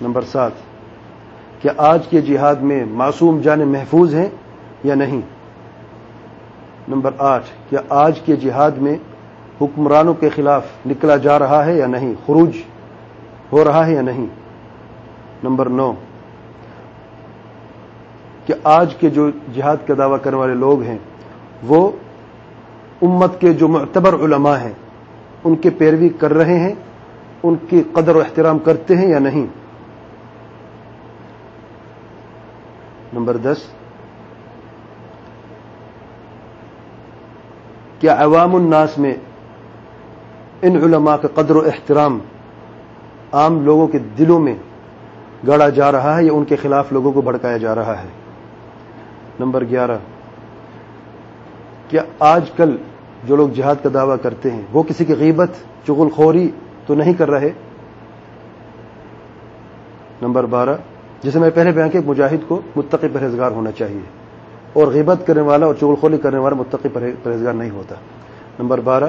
نمبر سات کیا آج کے جہاد میں معصوم جانے محفوظ ہیں یا نہیں؟ نمبر آٹھ کیا آج کے جہاد میں حکمرانوں کے خلاف نکلا جا رہا ہے یا نہیں؟ خروج ہو رہا ہے یا نہیں؟ نمبر نو، کہ آج کے جو جہاد کا دعویٰ کرنے والے لوگ ہیں، وہ امت کے جو معتبر علماء ہیں، ان کے پیروی کر رہے ہیں، ان کی قدر و احترام کرتے ہیں یا نہیں؟ نمبر دس، کیا عوام الناس میں ان علماء کا قدر و احترام عام لوگوں کے دلوں میں گڑا جا رہا ہے یا ان کے خلاف لوگوں کو بھڑکایا جا رہا ہے؟ نمبر گیارہ، کیا آج کل جو لوگ جہاد کا دعویٰ کرتے ہیں، وہ کسی کی غیبت، چغل خوری تو نہیں کر رہے؟ نمبر بارہ، جسے میں پہلے بیان کہ مجاہد کو متقی پرہیزگار ہونا چاہیے۔ اور غیبت کرنے والا اور چغل خوری کرنے والا متقی پرہیزگار نہیں ہوتا۔ نمبر بارہ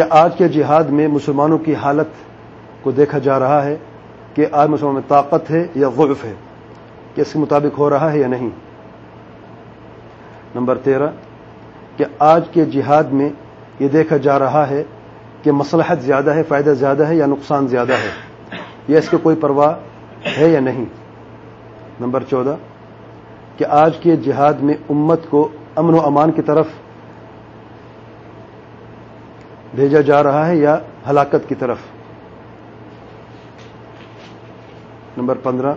کیا آج کے جہاد میں مسلمانوں کی حالت کو دیکھا جا رہا ہے کہ آج مسلمانوں میں طاقت ہے یا غلف ہے؟ کہ اس کے مطابق ہو رہا ہے یا نہیں؟ نمبر تیرہ کہ آج کے جہاد میں یہ دیکھا جا رہا ہے کہ مصلحت زیادہ ہے، فائدہ زیادہ ہے یا نقصان زیادہ ہے؟ یا اس کے کوئی پرواہ ہے یا نہیں؟ نمبر چودہ کہ آج کے جہاد میں امت کو امن و امان کی طرف بھیجا جا رہا ہے یا ہلاکت کی طرف؟ نمبر پندرہ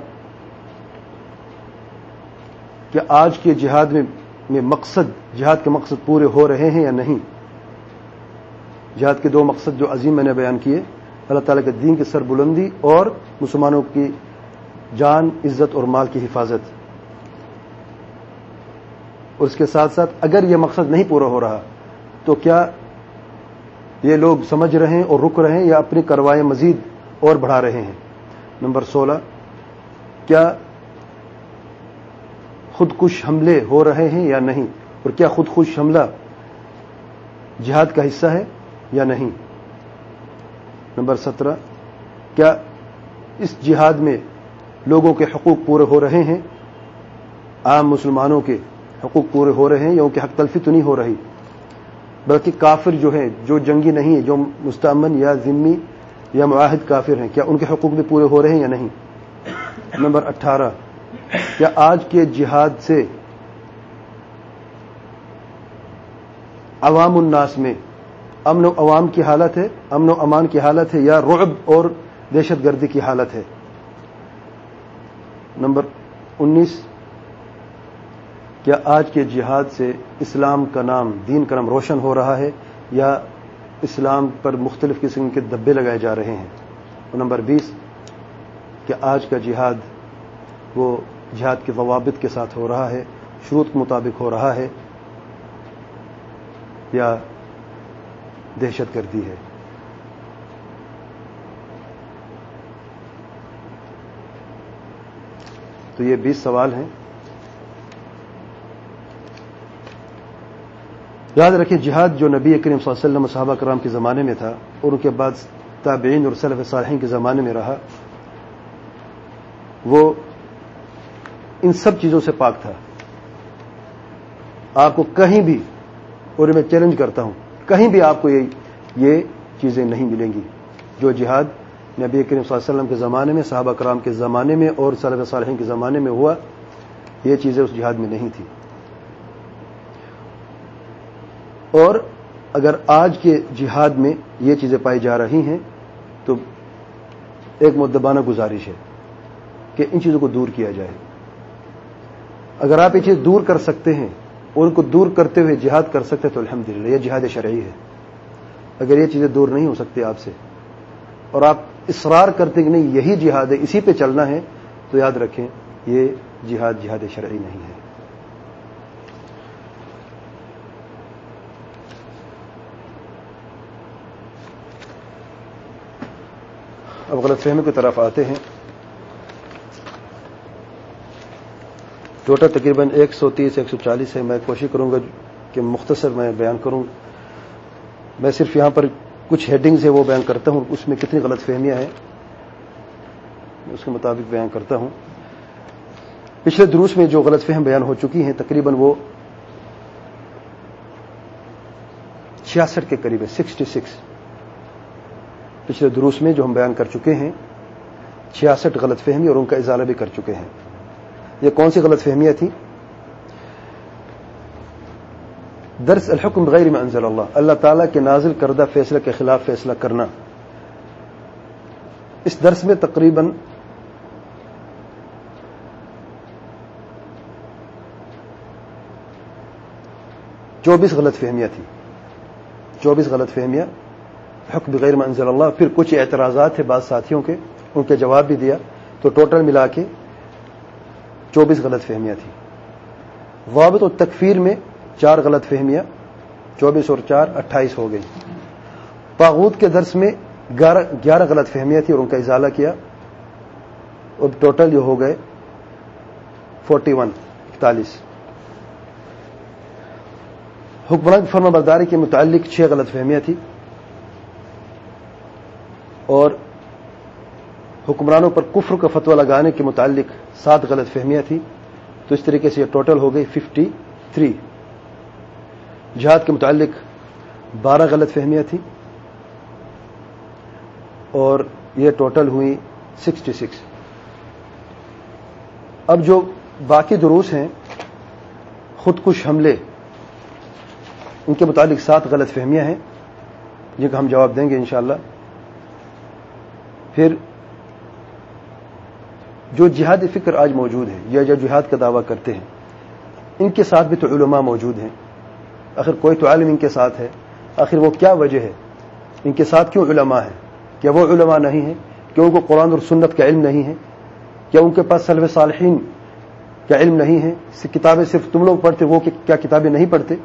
کہ آج کے جہاد میں میں مقصد، جہاد کے مقصد پورے ہو رہے ہیں یا نہیں؟ جہاد کے دو مقصد جو عظیم میں نے بیان کیے، اللہ تعالیٰ کے دین کی سر بلندی اور مسلمانوں کی جان، عزت اور مال کی حفاظت۔ اور اس کے ساتھ ساتھ اگر یہ مقصد نہیں پورا ہو رہا، تو کیا یہ لوگ سمجھ رہے ہیں اور رک رہے ہیں یا اپنی کروائیں مزید اور بڑھا رہے ہیں۔ نمبر سولہ، کیا خودکش حملے ہو رہے ہیں یا نہیں؟ اور کیا خود حملہ جہاد کا حصہ ہے یا نہیں؟ نمبر سترہ، کیا اس جہاد میں لوگوں کے حقوق پورے ہو رہے ہیں؟ عام مسلمانوں کے حقوق پورے ہو رہے ہیں یا ان کی حق تلفی تو نہیں ہو رہی؟ بلکہ کافر جو ہیں، جو جنگی نہیں جو مستعمن یا ذمی یا معاہد کافر ہیں، کیا ان کے حقوق بھی پورے ہو رہے ہیں یا نہیں؟ نمبر اٹھارہ، کیا آج کے جہاد سے عوام الناس میں امن و عوام کی حالت ہے؟ امن و امان کی حالت ہے یا رعب اور دہشت گردی کی حالت ہے؟ نمبر انیس کیا آج کے جہاد سے اسلام کا نام دین کا نام روشن ہو رہا ہے یا اسلام پر مختلف قسم کے دبے لگائے جا رہے ہیں؟ اور نمبر بیس کہ آج کا جہاد وہ جہاد کے ضوابط کے ساتھ ہو رہا ہے، شروط کے مطابق ہو رہا ہے یا دہشت گردی ہے؟ تو یہ بیس سوال ہیں۔ یاد رکھیں جہاد جو نبی کریم صلی اللہ علیہ وسلم صحابہ کرام کے زمانے میں تھا اور ان کے بعد تابعین اور صلف صالحین کے زمانے میں رہا، وہ ان سب چیزوں سے پاک تھا۔ آپ کو کہیں بھی، اور میں چیلنج کرتا ہوں، کہیں بھی آپ کو یہ یہ چیزیں نہیں ملیں گی۔ جو جہاد نبی کریم صلی اللہ علیہ وسلم کے زمانے میں، صحابہ کرام کے زمانے میں اور صلف صالحین کے زمانے میں ہوا، یہ چیزیں اس جہاد میں نہیں تھیں۔ اور اگر آج کے جہاد میں یہ چیزیں پائی جا رہی ہیں، تو ایک مدبانہ گزارش ہے کہ ان چیزوں کو دور کیا جائے۔ اگر آپ یہ چیز دور کر سکتے ہیں اور ان کو دور کرتے ہوئے جہاد کر سکتے تو الحمد یہ جہاد شرعی ہے۔ اگر یہ چیزیں دور نہیں ہو سکتی آپ سے، اور آپ اصرار کرتے کہ نہیں، یہی جہاد ہے، اسی پہ چلنا ہے، تو یاد رکھیں، یہ جہاد جہاد شرعی نہیں ہے۔ اب غلط فہمی کی طرف آتے ہیں۔ ٹوٹل تقریباً ایک سو تیس، ایک سو چالیس ہے۔ میں کوشش کروں گا کہ مختصر میں بیان کروں۔ میں صرف یہاں پر کچھ ہیڈنگز ہے وہ بیان کرتا ہوں۔ اس میں کتنی غلط فہمیاں ہیں اس کے مطابق بیان کرتا ہوں۔ پچھلے دروس میں جو غلط فہم بیان ہو چکی ہیں، تقریباً وہ چھیاسٹھ کے قریب ہے سکسٹی سکس پچھلے دروس میں جو ہم بیان کر چکے ہیں، چھیاسٹھ غلط فہمی اور ان کا اضالہ بھی کر چکے ہیں۔ یہ کون سی غلط فہمیاں تھیں؟ درس الحکم غیر میں انضر اللہ۔ اللہ تعالیٰ کے نازل کردہ فیصلے کے خلاف فیصلہ کرنا۔ اس درس میں تقریباً چوبیس غلط فہمیاں تھیں۔ چوبیس غلط فہمیاں۔ حکم بغیر منظر اللہ، پھر کچھ اعتراضات تھے بعض ساتھیوں کے، ان کے جواب بھی دیا، تو ٹوٹل ملا کے چوبیس غلط فہمیاں تھیں۔ وابط و تکفیر میں چار غلط فہمیاں، چوبیس اور چار اٹھائیس ہو گئی پاغوت کے درس میں گیارہ غلط فہمیاں تھیں اور ان کا اضالہ کیا۔ اور ٹوٹل یہ ہو گئے، فورٹی ون، اکتالیس۔ حکمران فرما برداری کے متعلق چھ غلط فہمیاں تھیں۔ اور حکمرانوں پر کفر کا فتویٰ لگانے کے متعلق سات غلط فہمیاں تھیں۔ تو اس طریقے سے یہ ٹوٹل ہو گئی ففٹی تھری۔ جہاد کے متعلق بارہ غلط فہمیاں تھیں اور یہ ٹوٹل ہوئی سکسٹی سکس۔ اب جو باقی دروس ہیں، خودکش حملے، ان کے متعلق سات غلط فہمیاں ہیں، جن کا ہم جواب دیں گے انشاءاللہ۔ پھر جو جہاد فکر آج موجود ہے، یا جو جہاد کا دعویٰ کرتے ہیں، ان کے ساتھ بھی تو علماء موجود ہیں۔ آخر کوئی تو عالم ان کے ساتھ ہے۔ آخر وہ کیا وجہ ہے؟ ان کے ساتھ کیوں علماء ہیں؟ کیا وہ علماء نہیں ہیں؟ کیا ان کو قرآن اور سنت کا علم نہیں ہے؟ کیا ان کے پاس سلو صالحین کا علم نہیں ہے؟ کتابیں صرف تم لوگ پڑھتے، وہ کیا کتابیں نہیں پڑھتے؟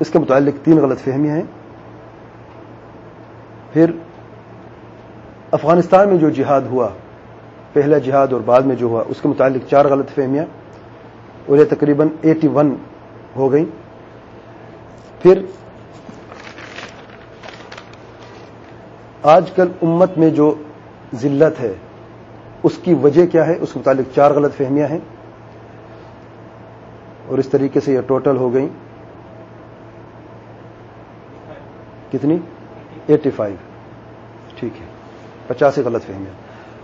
اس کے متعلق تین غلط فہمیاں ہیں۔ پھر افغانستان میں جو جہاد ہوا، پہلا جہاد اور بعد میں جو ہوا، اس کے متعلق چار غلط فہمیاں اور یہ تقریباً ایٹی ون ہو گئی پھر آج کل امت میں جو ذلت ہے، اس کی وجہ کیا ہے؟ اس کے متعلق چار غلط فہمیاں ہیں۔ اور اس طریقے سے یہ ٹوٹل ہو گئی کتنی؟ Eighty five. ٹھیک ہے۔ پچاسی غلط فہمیاں۔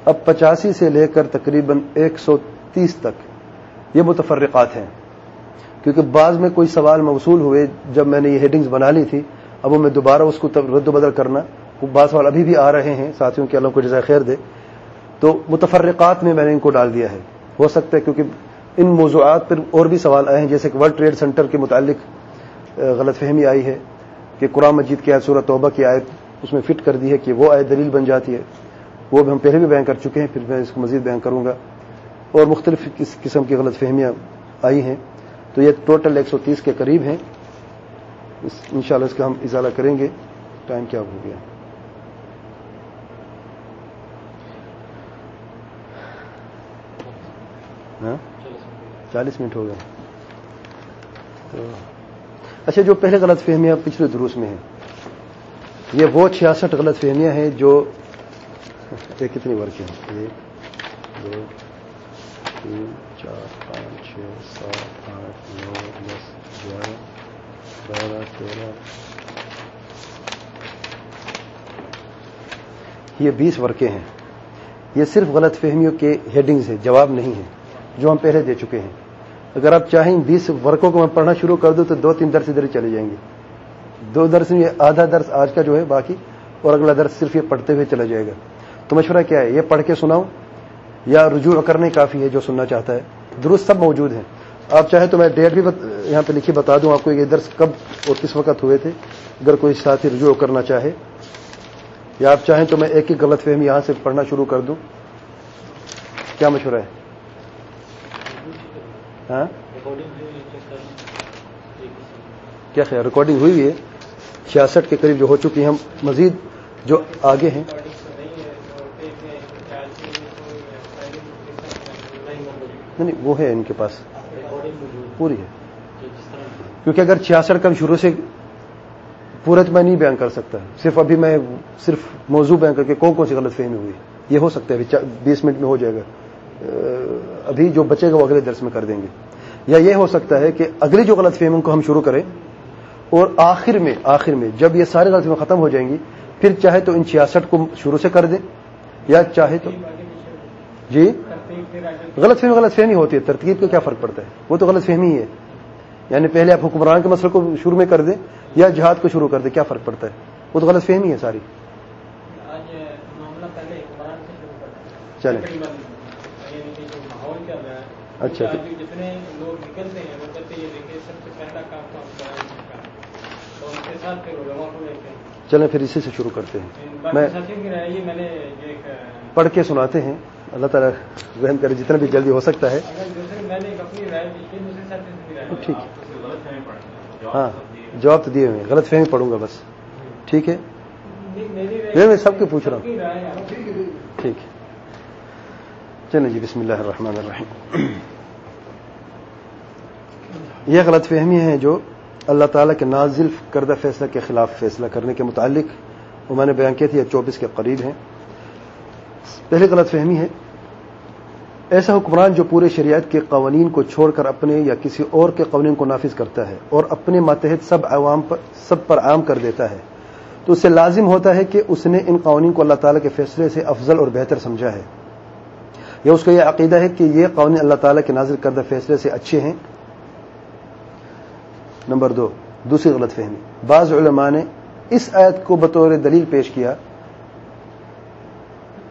اب پچاسی سے لے کر تقریباً ایک سو تیس تک یہ متفرقات ہیں۔ کیونکہ بعض میں کوئی سوال موصول ہوئے جب میں نے یہ ہیڈنگز بنا لی تھی، اب وہ میں دوبارہ اس کو رد و بدل کرنا۔ وہ بعض سوال ابھی بھی آ رہے ہیں، ساتھیوں کے اللہ کو جزائے خیر دے۔ تو متفرقات میں میں نے ان کو ڈال دیا ہے۔ ہو سکتا ہے کیونکہ ان موضوعات پر اور بھی سوال آئے ہیں، جیسے کہ ورلڈ ٹریڈ سینٹر کے متعلق غلط فہمی آئی ہے کہ قرآن مجید کی آیت سورت توبہ کی آیت اس میں فٹ کر دی ہے کہ وہ آیت دلیل بن جاتی ہے۔ وہ بھی ہم پہلے بھی بیان کر چکے ہیں، پھر میں اس کو مزید بیان کروں گا۔ اور مختلف قسم کی غلط فہمیاں آئی ہیں۔ تو یہ ٹوٹل ایک سو تیس کے قریب ہیں۔ ان شاء اللہ اس کا ہم اضالہ کریں گے۔ ٹائم کیا ہو گیا؟ ہاں؟ چالیس منٹ ہو گئے۔ تو اچھا جو پہلے غلط فہمیاں پچھلے دروس میں ہیں۔ یہ وہ چھیاسٹھ غلط فہمیاں ہیں جو یہ کتنی ورک ہیں۔ ایک، دو، تین، چار، پانچ، چھ، سات، آٹھ، نو، دس، گیارہ، بارہ، تیرہ۔ یہ بیس ورقے ہیں۔ یہ صرف غلط فہمیوں کے ہیڈنگز ہیں، جواب نہیں ہیں، جو ہم پہلے دے چکے ہیں۔ اگر آپ چاہیں بیس ورقوں کو میں پڑھنا شروع کر دوں تو دو تین درس ادھر چلے جائیں گے۔ دو درس میں آدھا درس آج کا جو ہے باقی، اور اگلا درس صرف یہ پڑھتے ہوئے چلا جائے گا۔ تو مشورہ کیا ہے؟ یہ پڑھ کے سناؤں یا رجوع کرنے کافی ہے جو سننا چاہتا ہے۔ درست سب موجود ہیں۔ آپ چاہیں تو میں ڈیٹ بھی یہاں پہ لکھی بتا دوں، آپ کو یہ درس کب اور کس وقت ہوئے تھے۔ اگر کوئی ساتھی رجوع کرنا چاہے، یا آپ چاہیں تو میں ایک ہی غلط فہمی یہاں سے پڑھنا شروع کر دوں۔ کیا مشورہ ہے؟ ہاں؟ کیا خیال؟ ریکارڈنگ ہوئی ہے؟ چھیاسٹھ کے قریب جو ہو چکی ہم، مزید جو آگے ہیں۔ نہیں وہ ہے ان کے پاس۔ پوری ہے۔ کیونکہ اگر چھیاسٹھ کا شروع سے پورا تو میں نہیں بیان کر سکتا۔ صرف ابھی میں صرف موضوع بیان کر کے کون کون سی غلط فہمی ہوئی۔ یہ ہو سکتا ہے بیس منٹ میں ہو جائے گا۔ ابھی جو بچے گا وہ اگلے درس میں کر دیں گے۔ یا یہ ہو سکتا ہے کہ اگلی جو غلط فہمی ان کو ہم شروع کریں اور آخر میں آخر میں جب یہ ساری غلط ختم ہو جائیں گی، پھر چاہے تو ان چھیاسٹھ کو شروع سے کر دیں، یا چاہے تو جی؟ غلط فہمی غلط فہمی ہوتی ہے۔ ترتیب کا کیا فرق پڑتا ہے؟ وہ تو غلط فہمی ہی ہے۔ یعنی پہلے آپ حکمران کے مسئلے کو شروع میں کر دیں، یا جہاد کو شروع کر دیں، کیا فرق پڑتا ہے؟ وہ تو غلط فہمی ہے ساری۔ چلیں۔ اچھا جتنے لوگ نکلتے ہیں، وہ ہیں سب سے پہلا کام چلیں پھر اسی سے شروع کرتے ہیں۔ میں پڑھ کے سناتے ہیں۔ اللہ تعالیٰ ذہن کرے جتنا بھی جلدی ہو سکتا ہے۔ ٹھیک ہاں جواب تو دیے ہوئے غلط فہمی پڑھوں گا بس۔ ٹھیک ہے؟ میں سب کو پوچھ رہا ہوں۔ ٹھیک ہے۔ چلیں جی بسم اللہ الرحمن الرحیم۔ یہ غلط فہمی ہے جو اللہ تعالیٰ کے نازل کردہ فیصلہ کے خلاف فیصلہ کرنے کے متعلق وہ میں نے بیان کیا تھی چوبیس کے قریب ہیں۔ پہلی غلط فہمی ہے، ایسا حکمران جو پورے شریعت کے قوانین کو چھوڑ کر اپنے یا کسی اور کے قوانین کو نافذ کرتا ہے اور اپنے ماتحت سب عوام پر سب پر عام کر دیتا ہے، تو اسے لازم ہوتا ہے کہ اس نے ان قوانین کو اللہ تعالیٰ کے فیصلے سے افضل اور بہتر سمجھا ہے۔ یا اس کا یہ عقیدہ ہے کہ یہ قوانین اللہ تعالیٰ کے نازل کردہ فیصلے سے اچھے ہیں۔ نمبر دو، دوسری غلط فہمی۔ بعض علماء نے اس آیت کو بطور دلیل پیش کیا۔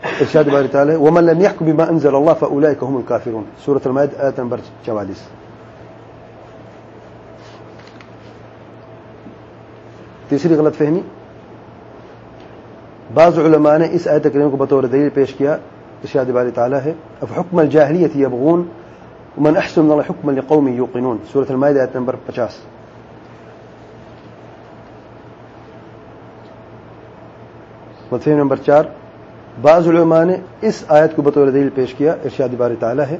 ارشاد باری تعالی، ومن لم يحكم بما انزل الله فاولئك هم الكافرون۔ سوره المائده آیت نمبر 44 تیسری غلط فہمی۔ بعض علماء نے اس آیت کریم کو بطور دلیل پیش کیا۔ ارشاد باری تعالی ہے اب حکم الجاہلیت یبغون ومن احسن من الله حكما لقوم يوقنون۔ سوره المائده آیت نمبر 50 مطلب مطفی نمبر چار، بعض علماء نے اس آیت کو بطور دلیل پیش کیا، ارشاد بار تعالی ہے،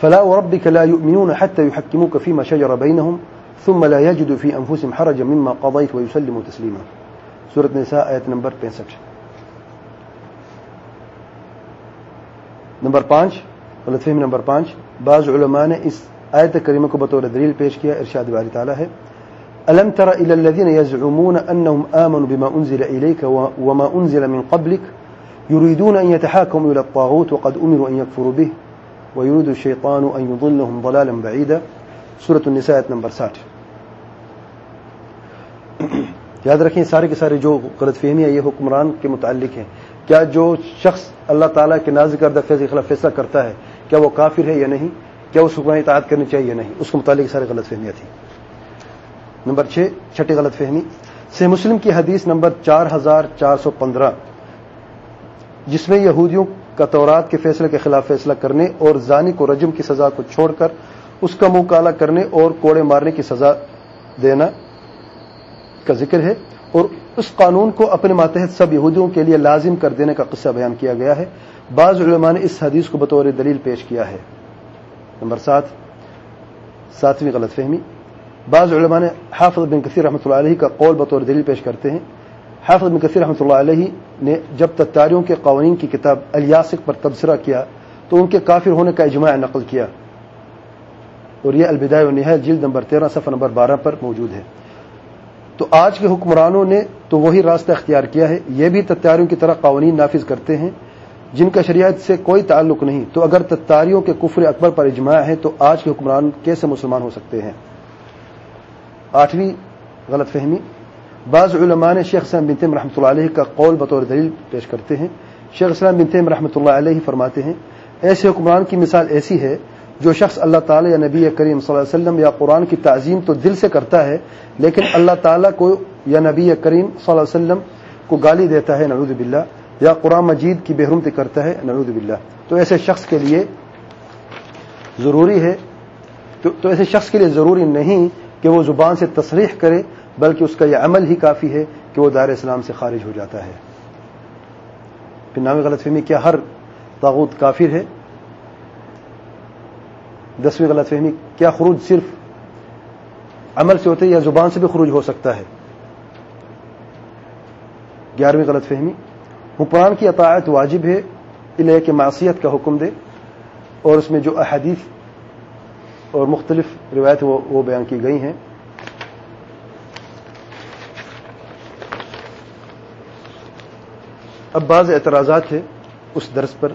فلا وربك لا يؤمنون حتى يحكموك فيما شجر بينهم ثم لا يجدوا في انفسهم حرجا مما قضيت ويسلموا تسليما سورة نساء آیت نمبر 65 نمبر پانچ مطلب غلط فہمی نمبر پانچ، بعض علماء نے اس آیت کریمہ کو بطور دلیل پیش کیا، ارشاد باری تعالی ہے۔ ألم تر إلى الذين يزعمون أنهم آمنوا بما أنزل إليك وما أنزل من قبلك يريدون أن يتحاكموا إلى الطاغوت وقد أمروا أن يكفروا به ويريد الشيطان أن يضلهم ضلالا بعيدا. سورة النساء نمبر ساٹھ. یاد رکھیں سارے کے سارے جو غلط فہمی ہے، یہ حکمران کے متعلق ہیں. کیا جو شخص اللہ تعالیٰ کے نازک کردہ فیصلے خلاف فیصلہ کرتا ہے، کیا وہ کافر ہے یا نہیں؟ کیا اس حکمران اطاعت کرنی چاہیے یا نہیں؟ اس کے متعلق سارے غلط فہمیاں تھیں. نمبر چھ، چھٹی غلط فہمی۔ سے مسلم کی حدیث نمبر چار ہزار چار سو پندرہ۔ جس میں یہودیوں کا تورات کے فیصلے کے خلاف فیصلہ کرنے اور زانی کو رجم کی سزا کو چھوڑ کر اس کا منہ کالا کرنے اور کوڑے مارنے کی سزا دینا کا ذکر ہے اور اس قانون کو اپنے ماتحت سب یہودیوں کے لیے لازم کر دینے کا قصہ بیان کیا گیا ہے۔ بعض علماء نے اس حدیث کو بطور دلیل پیش کیا ہے۔ نمبر سات، ساتویں غلط فہمی۔ بعض علماء نے حافظ بن کثیر رحمۃ اللہ علیہ کا قول بطور دلیل پیش کرتے ہیں۔ حافظ بن کثیر رحمۃ اللہ علیہ نے جب تتاریوں کے قوانین کی کتاب الیاسق پر تبصرہ کیا تو ان کے کافر ہونے کا اجماع نقل کیا۔ اور یہ البدائے و نہایت جلد نمبر تیرہ، صفحہ نمبر بارہ پر موجود ہے۔ تو آج کے حکمرانوں نے تو وہی راستہ اختیار کیا ہے۔ یہ بھی تتاریوں کی طرح قوانین نافذ کرتے ہیں، جن کا شریعت سے کوئی تعلق نہیں۔ تو اگر تتاریوں کے کفر اکبر پر اجماع ہے تو آج کے حکمران کیسے مسلمان ہو سکتے ہیں؟ آٹھویں غلط فہمی۔ بعض علماء نے شیخ اسلام بنتم رحمۃ اللہ علیہ کا قول بطور دلیل پیش کرتے ہیں۔ شیخ اسلام بنتم رحمۃ اللہ علیہ فرماتے ہیں، ایسے حکمران کی مثال ایسی ہے، جو شخص اللہ تعالیٰ یا نبی کریم صلی اللہ علیہ وسلم یا قرآن کی تعظیم تو دل سے کرتا ہے، لیکن اللہ تعالیٰ کو یا نبی کریم صلی اللہ علیہ وسلم کو گالی دیتا ہے، نعوذ باللہ، یا قرآن مجید کی بحرمتی کرتا ہے، نعوذ باللہ۔ تو ایسے شخص کے لیے ضروری ہے تو ایسے شخص کے لیے ضروری نہیں کہ وہ زبان سے تصریح کرے، بلکہ اس کا یہ عمل ہی کافی ہے کہ وہ دائر اسلام سے خارج ہو جاتا ہے۔ پھر نام غلط فہمی کیا ہر تاغوت کافر ہے؟ دسویں غلط فہمی کیا خروج صرف عمل سے ہوتے یا زبان سے بھی خروج ہو سکتا ہے؟ گیارہویں غلط فہمی، حکمران کی اطاعت واجب ہے انہیں کہ معصیت کا حکم دے اور اس میں جو احادیث اور مختلف روایت وہ بیان کی گئی ہیں۔ اب بعض اعتراضات تھے اس درس پر،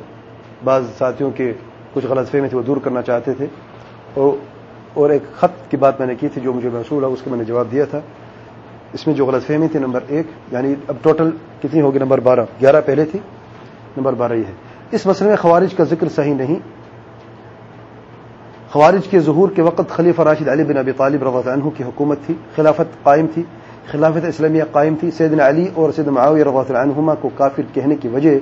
بعض ساتھیوں کے کچھ غلط فہمی تھے وہ دور کرنا چاہتے تھے۔ اور ایک خط کی بات میں نے کی تھی جو مجھے محسوس ہوا اس کا میں نے جواب دیا تھا۔ اس میں جو غلط فہمی تھی، نمبر ایک یعنی اب ٹوٹل کتنی ہوگی؟ نمبر بارہ، گیارہ پہلے تھی، نمبر بارہ یہ ہے۔ اس مسئلے میں خوارج کا ذکر صحیح نہیں۔ خوارج کے ظہور کے وقت خلیفہ راشد علی بن ابی طالب رضی عنہ کی حکومت تھی، خلافت قائم تھی، خلافت اسلامیہ قائم تھی، سیدنا علی اور سید معاویہ رضی عنہما کو کافر کہنے کی وجہ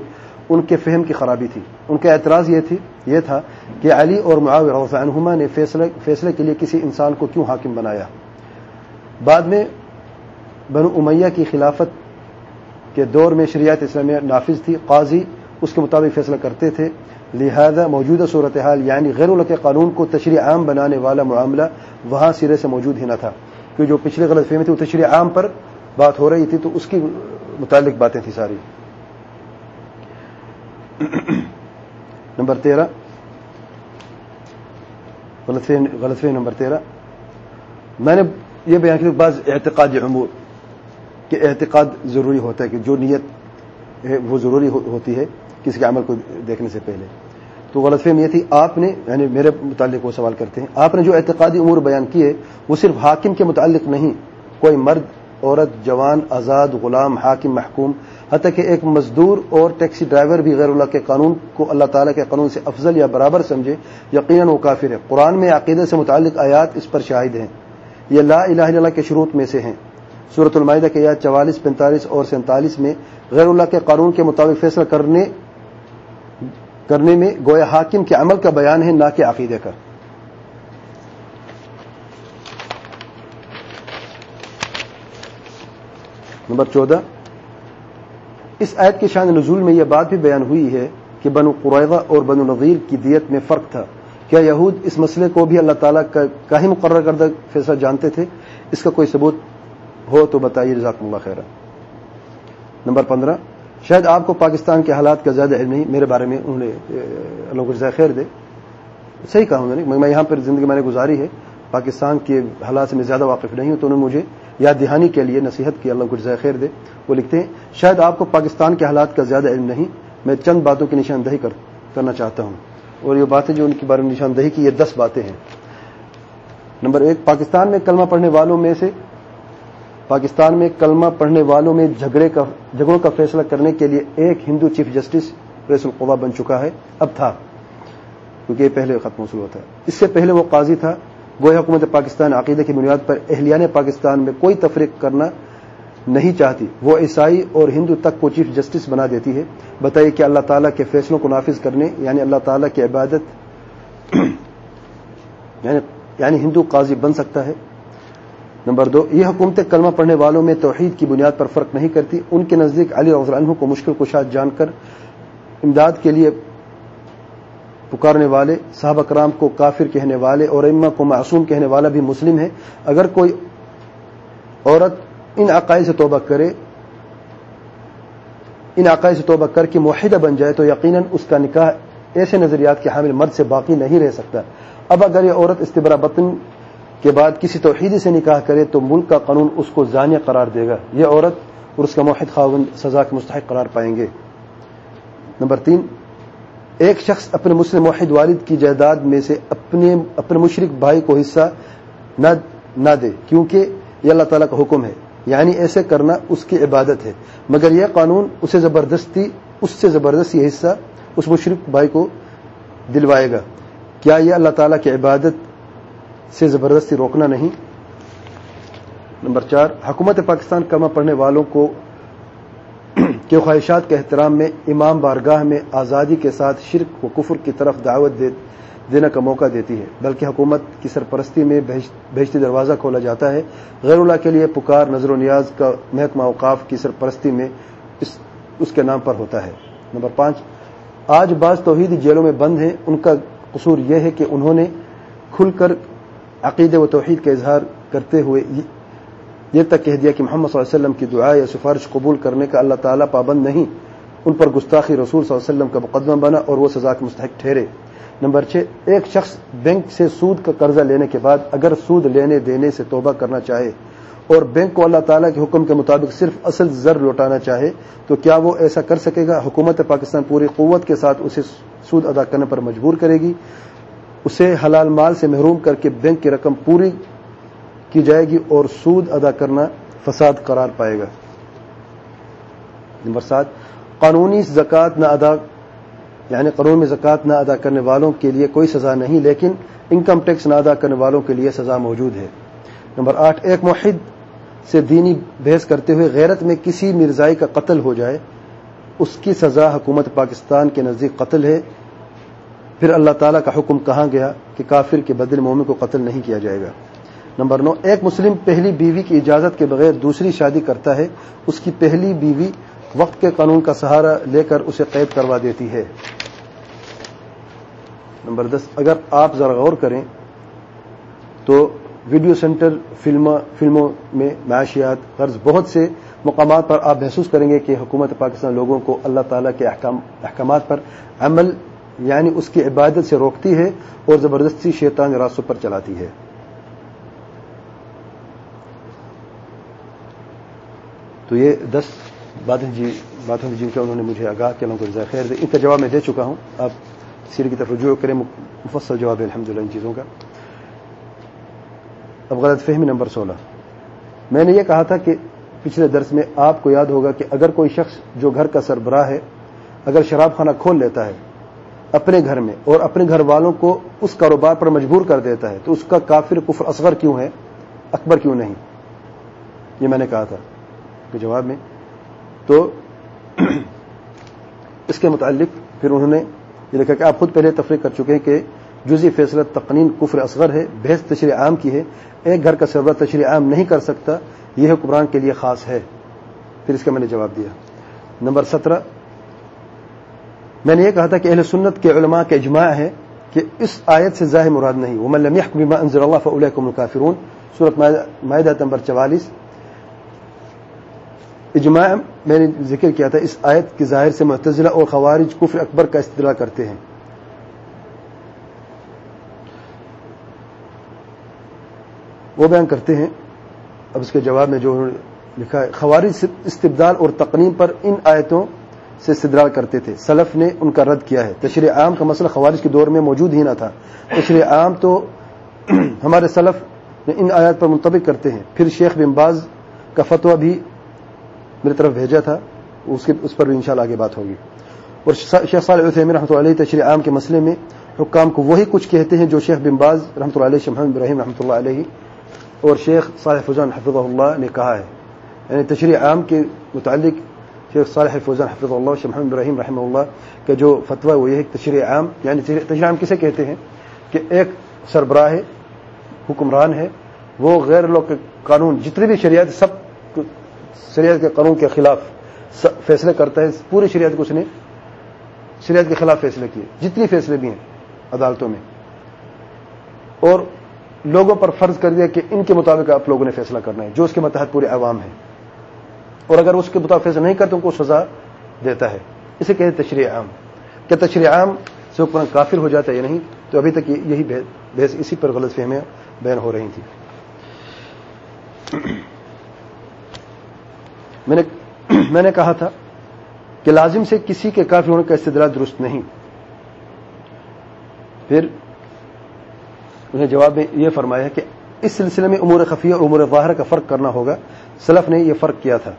ان کے فہم کی خرابی تھی۔ ان کا اعتراض یہ تھی، یہ تھا کہ علی اور معاویہ رضی عنہما نے فیصلے کے لیے کسی انسان کو کیوں حاکم بنایا۔ بعد میں بنو امیہ کی خلافت کے دور میں شریعت اسلامیہ نافذ تھی، قاضی اس کے مطابق فیصلہ کرتے تھے۔ لہذا موجودہ صورتحال یعنی غیر الق قانون کو تشریح عام بنانے والا معاملہ وہاں سرے سے موجود ہی نہ تھا، کہ جو پچھلے غلط فہمی تھی وہ تشریح عام پر بات ہو رہی تھی، تو اس کی متعلق باتیں تھیں ساری۔ نمبر تیرہ۔ غلط فہمی نمبر تیرہ۔ میں نے یہ بیان کیا بعض اعتقاد امور، کہ اعتقاد ضروری ہوتا ہے کہ جو نیت وہ ضروری ہوتی ہے کسی کے عمل کو دیکھنے سے پہلے۔ تو غلط فہم یہ تھی، آپ نے یعنی میرے متعلق وہ سوال کرتے ہیں، آپ نے جو اعتقادی امور بیان کیے، وہ صرف حاکم کے متعلق نہیں، کوئی مرد، عورت، جوان، آزاد، غلام، حاکم، محکوم، حتیٰ کہ ایک مزدور اور ٹیکسی ڈرائیور بھی غیر اللہ کے قانون کو اللہ تعالیٰ کے قانون سے افضل یا برابر سمجھے، یقیناً وہ کافر ہے۔ قرآن میں عقیدے سے متعلق آیات اس پر شاہد ہیں۔ یہ لا الہ الا اللہ کے شروط میں سے ہیں۔ صورت المائدہ کے یاد چوالیس، پینتالیس اور سینتالیس میں غیر اللہ کے قانون کے مطابق فیصلہ کرنے کرنے میں گویا حاکم کے عمل کا بیان ہے، نہ کہ عقیدے کا۔ نمبر چودہ۔ اس عید کے شان نزول میں یہ بات بھی بیان ہوئی ہے کہ بنو قریضہ اور بنو نظیر کی دیت میں فرق تھا۔ کیا یہود اس مسئلے کو بھی اللہ تعالیٰ کا ہی مقرر کردہ فیصلہ جانتے تھے؟ اس کا کوئی ثبوت ہو تو بتائیے رضاک اللہ خیر نمبر پندرہ، شاید آپ کو پاکستان کے حالات کا زیادہ علم نہیں، میرے بارے میں انہوں نے اللہ کو جزائے خیر دے۔ صحیح کہا انہوں نے میں یہاں پر زندگی میں نے گزاری ہے، پاکستان کے حالات سے میں زیادہ واقف نہیں ہوں، تو انہوں نے مجھے یاد دہانی کے لیے نصیحت کی، اللہ کو جزائے خیر دے۔ وہ لکھتے ہیں، شاید آپ کو پاکستان کے حالات کا زیادہ علم نہیں، میں چند باتوں کی نشاندہی کرنا چاہتا ہوں۔ اور یہ باتیں جو ان کے بارے میں نشاندہی کی، یہ دس باتیں ہیں۔ نمبر ایک، پاکستان میں کلمہ پڑھنے والوں میں سے پاکستان میں کلمہ پڑھنے والوں میں جھگڑے کا جھگڑوں کا فیصلہ کرنے کے لیے ایک ہندو چیف جسٹس ریس القوا بن چکا ہے۔ اب تھا۔ کیونکہ یہ پہلے ختم وصول ہوتا ہے۔ اس سے پہلے وہ قاضی تھا۔ وہ حکومت پاکستان عقیدے کی بنیاد پر اہلیان پاکستان میں کوئی تفریق کرنا نہیں چاہتی۔ وہ عیسائی اور ہندو تک کو چیف جسٹس بنا دیتی ہے۔ بتائیے کہ اللہ تعالیٰ کے فیصلوں کو نافذ کرنے یعنی اللہ تعالیٰ کی عبادت یعنی-, یعنی ہندو قاضی بن سکتا ہے۔ نمبر دو، یہ حکومتیں کلمہ پڑھنے والوں میں توحید کی بنیاد پر فرق نہیں کرتی۔ ان کے نزدیک علی رضی عنہ کو مشکل کشاد جان کر امداد کے لیے پکارنے والے، صحابہ کرام کو کافر کہنے والے اور اما کو معصوم کہنے والا بھی مسلم ہے۔ اگر کوئی عورت ان عقائد سے توبہ کرے، ان عقائد سے توبہ کر کے معاہدہ بن جائے تو یقیناً اس کا نکاح ایسے نظریات کے حامل مرد سے باقی نہیں رہ سکتا۔ اب اگر یہ عورت استبرا بطن کے بعد کسی توحیدی سے نکاح کرے تو ملک کا قانون اس کو زانیہ قرار دے گا۔ یہ عورت اور اس کا موحد خاون سزا کے مستحق قرار پائیں گے۔ نمبر تین، ایک شخص اپنے مسلم موحد والد کی جائیداد میں سے اپنے اپنے مشرق بھائی کو حصہ نہ دے، کیونکہ یہ اللہ تعالیٰ کا حکم ہے۔ یعنی ایسے کرنا اس کی عبادت ہے۔ مگر یہ قانون اسے زبردستی، اس سے زبردست یہ حصہ اس مشرق بھائی کو دلوائے گا۔ کیا یہ اللہ تعالیٰ کی عبادت سے زبردستی روکنا نہیں۔ نمبر چار، حکومت پاکستان کما پڑھنے والوں کو کے خواہشات کے احترام میں امام بارگاہ میں آزادی کے ساتھ شرک و کفر کی طرف دعوت دینے کا موقع دیتی ہے۔ بلکہ حکومت کی سرپرستی میں بھیجتی دروازہ کھولا جاتا ہے۔ غیر اللہ کے لیے پکار نظر و نیاز کا محکمہ اوقاف کی سرپرستی میں اس اس کے نام پر ہوتا ہے۔ نمبر پانچ، آج بعض توحیدی جیلوں میں بند ہیں۔ ان کا قصور یہ ہے کہ انہوں نے کھل کر عقید و توحید کا اظہار کرتے ہوئے یہ تک کہہ دیا کہ محمد صلی اللہ علیہ وسلم کی دعا یا سفارش قبول کرنے کا اللہ تعالیٰ پابند نہیں۔ ان پر گستاخی رسول صلی اللہ علیہ وسلم کا مقدمہ بنا اور وہ سزا کے مستحق ٹھہرے۔ نمبر چھ، ایک شخص بینک سے سود کا قرضہ لینے کے بعد اگر سود لینے دینے سے توبہ کرنا چاہے اور بینک کو اللہ تعالیٰ کے حکم کے مطابق صرف اصل زر لوٹانا چاہے تو کیا وہ ایسا کر سکے گا؟ حکومت پاکستان پوری قوت کے ساتھ اسے سود ادا کرنے پر مجبور کرے گی؟ اسے حلال مال سے محروم کر کے بینک کی رقم پوری کی جائے گی اور سود ادا کرنا فساد قرار پائے گا۔ نمبر سات، قانونی زکوٰۃ نہ ادا یعنی قانون میں زکوٰۃ نہ ادا کرنے والوں کے لیے کوئی سزا نہیں، لیکن انکم ٹیکس نہ ادا کرنے والوں کے لیے سزا موجود ہے۔ نمبر آٹھ، ایک معاہد سے دینی بحث کرتے ہوئے غیرت میں کسی مرزائی کا قتل ہو جائے، اس کی سزا حکومت پاکستان کے نزدیک قتل ہے۔ پھر اللہ تعالیٰ کا حکم کہاں گیا کہ کافر کے بدل مومن کو قتل نہیں کیا جائے گا؟ نمبر نو، ایک مسلم پہلی بیوی کی اجازت کے بغیر دوسری شادی کرتا ہے، اس کی پہلی بیوی وقت کے قانون کا سہارا لے کر اسے قید کروا دیتی ہے۔ نمبر دس، اگر آپ ذرا غور کریں تو ویڈیو سینٹر فلموں میں معاشیات قرض بہت سے مقامات پر آپ محسوس کریں گے کہ حکومت پاکستان لوگوں کو اللہ تعالیٰ کے احکامات پر عمل یعنی اس کی عبادت سے روکتی ہے اور زبردستی شیطان راستوں پر چلاتی ہے۔ تو یہ دس باتیں جی باتیں جن کا انہوں نے مجھے آگاہ کیا کو خیر ان کا جواب میں دے چکا ہوں۔ آپ سیر کی طرف رجوع کریں، مفصل جواب ہے الحمد ان چیزوں کا۔ اب غلط فہمی نمبر سولہ۔ میں نے یہ کہا تھا کہ پچھلے درس میں آپ کو یاد ہوگا کہ اگر کوئی شخص جو گھر کا سربراہ ہے، اگر شراب خانہ کھول لیتا ہے اپنے گھر میں اور اپنے گھر والوں کو اس کاروبار پر مجبور کر دیتا ہے تو اس کا کافر کفر اصغر کیوں ہے؟ اکبر کیوں نہیں؟ یہ میں نے کہا تھا کہ جواب میں تو اس کے متعلق پھر انہوں نے یہ لکھا کہ آپ خود پہلے تفریح کر چکے ہیں کہ جزی فیصلہ تقنین کفر اصغر ہے، بحث تشریح عام کی ہے، ایک گھر کا سربراہ تشریح عام نہیں کر سکتا، یہ حکمران کے لیے خاص ہے۔ پھر اس کا میں نے جواب دیا۔ نمبر سترہ میں نے یہ کہا تھا کہ اہل سنت کے علماء کا اجماع ہے کہ اس آیت سے ظاہر مراد نہیں۔ وہ لم يحكم بما انزل الله فاولئك هم الكافرون۔ سورۃ مائدہ نمبر 44 اجماع میں نے ذکر کیا تھا اس آیت کی ظاہر سے معتزلہ اور خوارج کفر اکبر کا استدلال کرتے ہیں۔ وہ بیان کرتے ہیں۔ اب اس کے جواب میں جو لکھا ہے، خوارج استبدال اور تقنیم پر ان آیتوں سے استدلال کرتے تھے۔ سلف نے ان کا رد کیا ہے۔ تشریح عام کا مسئلہ خوارج کے دور میں موجود ہی نہ تھا۔ تشریح عام تو ہمارے سلف نے ان آیات پر منتبک کرتے ہیں۔ پھر شیخ بن باز کا فتویٰ بھی میری طرف بھیجا تھا۔ اس کے اس پر بھی انشاءاللہ آگے بات ہوگی۔ اور شیخ صالح عثیمین رحمۃ علیہ تشریح عام کے مسئلے میں حکام کو وہی کچھ کہتے ہیں جو شیخ بن باز رحمۃ اللہ علیہ محمد ابراہیم رحمۃ اللہ علیہ اور شیخ صالح فضان حفظ اللہ نے کہا ہے۔ یعنی تشریح عام کے متعلق شیخ صالح فوزان حفظ اللہ، شیخ محمد ابراہیم رحمہ اللہ کا جو فتویٰ وہ یہ ہے تشریح عام یعنی تشریح عام کسے کہتے ہیں؟ کہ ایک سربراہ ہے، حکمران ہے، وہ غیر لوگ کے قانون، جتنے بھی شریعت، سب شریعت کے قانون کے خلاف فیصلے کرتا ہے، پوری شریعت کو اس نے شریعت کے خلاف فیصلے کیے، جتنی فیصلے بھی ہیں عدالتوں میں۔ اور لوگوں پر فرض کر دیا کہ ان کے مطابق آپ لوگوں نے فیصلہ کرنا ہے، جو اس کے متحد پورے عوام ہیں۔ اور اگر اس کے مطابق فیصلہ نہیں کرتے ان کو سزا دیتا ہے۔ اسے کہتے تشریح عام۔ کیا تشریح عام سے حکمران کافر ہو جاتا ہے یا نہیں، تو ابھی تک یہی بحث اسی پر غلط فہمیاں بیان ہو رہی تھیں۔ میں نے میں نے کہا تھا کہ لازم سے کسی کے کافی ہونے کا استدلال درست نہیں۔ پھر انہیں جواب میں یہ فرمایا کہ اس سلسلے میں امور خفیہ اور امور ظاہر کا فرق کرنا ہوگا۔ سلف نے یہ فرق کیا تھا۔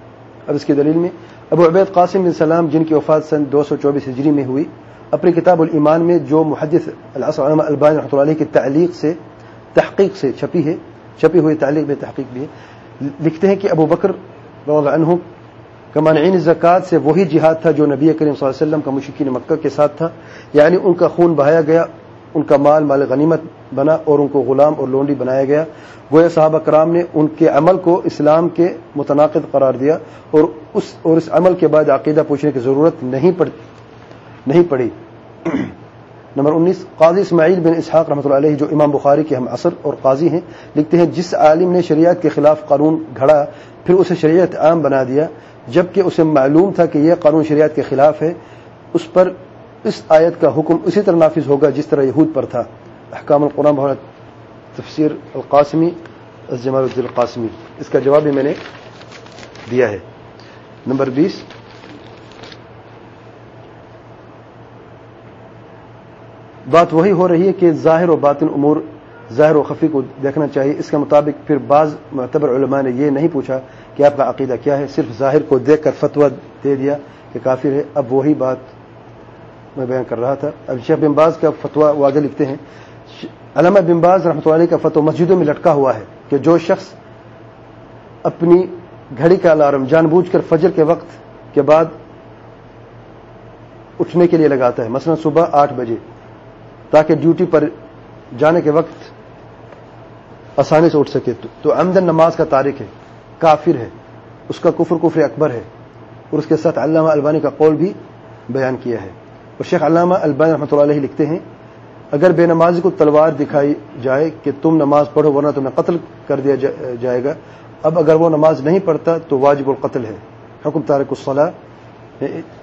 اب اس کی دلیل میں، ابو عبید قاسم بن سلام، جن کی وفات سن دو سو چوبیس ہجری میں ہوئی، اپنی کتاب الایمان میں جو محدث علامہ البانی رحمۃ اللہ علیہ کی تعلیق سے، تحقیق سے چھپی ہے، چھپی ہوئی تعلیق میں تحقیق بھی ہے، لکھتے ہیں کہ ابو بکر اللہ عنہ کا مانعین زکوٰۃ سے وہی جہاد تھا جو نبی کریم صلی اللہ علیہ وسلم کا مشکین مکہ کے ساتھ تھا یعنی ان کا خون بہایا گیا، ان کا مال مال غنیمت بنا اور ان کو غلام اور لونڈی بنایا گیا۔ گویا صحابہ کرام نے ان کے عمل کو اسلام کے متناقض قرار دیا اور اس اور اس عمل کے بعد عقیدہ پوچھنے کی ضرورت نہیں پڑ، نہیں پڑی۔ نمبر انیس، قاضی اسماعیل بن اسحاق رحمۃ اللہ علیہ، جو امام بخاری کے ہم اثر اور قاضی ہیں، لکھتے ہیں، جس عالم نے شریعت کے خلاف قانون گھڑا، پھر اسے شریعت عام بنا دیا، جبکہ اسے معلوم تھا کہ یہ قانون شریعت کے خلاف ہے، اس پر اس آیت کا حکم اسی طرح نافذ ہوگا جس طرح یہود پر تھا۔ احکام القرآن بہت تفسیر القاسمی جمال الدین القاسمی۔ اس کا جواب بھی میں نے دیا ہے۔ نمبر بیس۔ بات وہی ہو رہی ہے کہ ظاہر و باطن امور، ظاہر و خفی کو دیکھنا چاہیے۔ اس کے مطابق پھر بعض معتبر علماء نے یہ نہیں پوچھا کہ آپ کا عقیدہ کیا ہے۔ صرف ظاہر کو دیکھ کر فتویٰ دے دیا کہ کافر ہے۔ اب وہی بات میں بیان کر رہا تھا۔ اب شیخ بمباز کا فتویٰ واضح لکھتے ہیں۔ علامہ بمباز رحمۃ اللہ کا فتو مسجدوں میں لٹکا ہوا ہے کہ جو شخص اپنی گھڑی کا الارم جان بوجھ کر فجر کے وقت کے بعد اٹھنے کے لیے لگاتا ہے، مثلا صبح آٹھ بجے، تاکہ ڈیوٹی پر جانے کے وقت آسانی سے اٹھ سکے۔ تو امدن نماز کا تاریخ ہے، کافر ہے، اس کا کفر کفر اکبر ہے، اور اس کے ساتھ علامہ البانی کا قول بھی بیان کیا ہے۔ اور شیخ علامہ البانی رحمۃ اللہ علیہ لکھتے ہیں اگر بے نمازی کو تلوار دکھائی جائے کہ تم نماز پڑھو ورنہ تمہیں قتل کر دیا جائے گا۔ اب اگر وہ نماز نہیں پڑھتا تو واجب القتل ہے۔ حکم تارک الصلاح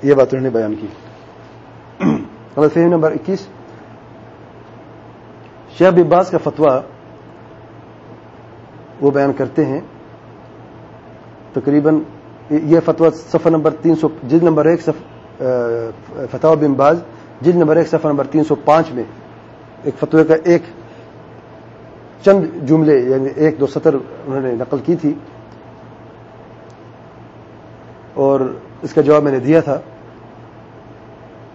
یہ بات انہوں نے بیان کی۔ فہم نمبر اکیس۔ شیخ بباس کا فتویٰ وہ بیان کرتے ہیں۔ تقریباً یہ فتویٰ صفحہ نمبر تین سو، جلد نمبر ایک فتح بن باز، جلد نمبر ایک صفحہ نمبر تین سو پانچ میں ایک فتوے کا ایک چند جملے یعنی ایک دو سطر انہوں نے نقل کی تھی۔ اور اس کا جواب میں نے دیا تھا۔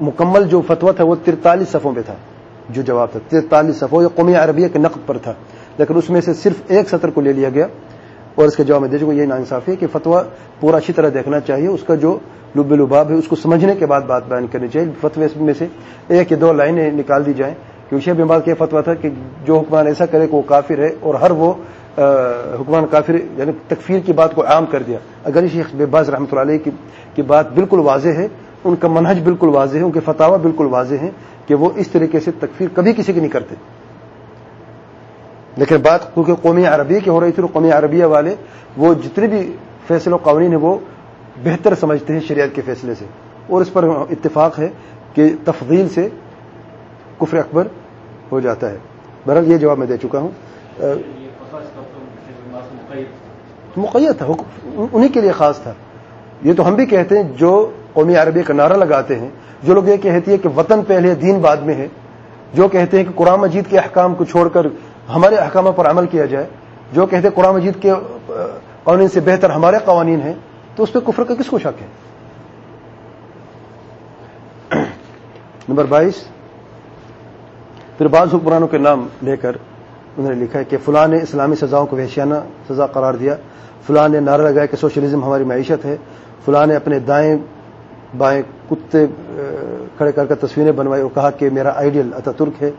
مکمل جو فتویٰ تھا وہ ترتالیس صفوں پہ تھا۔ جو جواب تھا، ترتالیس صفوں، یہ قومی عربیہ کے نقد پر تھا۔ لیکن اس میں سے صرف ایک سطر کو لے لیا گیا۔ اور اس کے جواب میں دے چکا یہ ناانصافی ہے کہ فتویٰ پورا اچھی طرح دیکھنا چاہیے۔ اس کا جو لب لباب ہے، اس کو سمجھنے کے بعد بات بیان کرنی چاہیے۔ فتوے میں سے ایک یا دو لائنیں نکال دی جائیں۔ کیونکہ شیخ بمباز کا فتوا تھا کہ جو حکمران ایسا کرے کہ وہ کافر ہے اور ہر وہ حکمران کافر یعنی تکفیر کی بات کو عام کر دیا۔ اگر شیخ بمباز رحمۃ اللہ علیہ کی بات بالکل واضح ہے، ان کا منہج بالکل واضح ہے، ان کے فتوا بالکل واضح ہیں کہ وہ اس طریقے سے تکفیر کبھی کسی کی نہیں کرتے۔ لیکن بات کیونکہ قومی عربیہ کی ہو رہی تھی قومی عربیہ والے، وہ جتنے بھی فیصلوں قوانین ہیں، وہ بہتر سمجھتے ہیں شریعت کے فیصلے سے۔ اور اس پر اتفاق ہے کہ تفضیل سے کفر اکبر ہو جاتا ہے۔ بہرحال یہ جواب میں دے چکا ہوں۔ مقیت تھا انہی کے لیے خاص تھا۔ یہ تو ہم بھی کہتے ہیں، جو قومی عربی کا نعرہ لگاتے ہیں، جو لوگ یہ کہتی ہے کہ وطن پہلے دین بعد میں ہے، جو کہتے ہیں کہ قرآن مجید کے احکام کو چھوڑ کر ہمارے احکاموں پر عمل کیا جائے، جو کہتے ہیں قرآن مجید کے قوانین سے بہتر ہمارے قوانین ہیں، تو اس پہ کفر کا کس کو شک ہے؟ نمبر بائیس۔ پھر بعض حکمرانوں کے نام لے کر انہوں نے لکھا ہے کہ فلاں نے اسلامی سزاؤں کو وحشیانہ سزا قرار دیا، فلاں نے نعرہ لگایا کہ سوشلزم ہماری معیشت ہے، فلاں نے اپنے دائیں بائیں کتے کھڑے کر کر تصویریں بنوائی اور کہا کہ میرا آئیڈیل اتا ترک ہے۔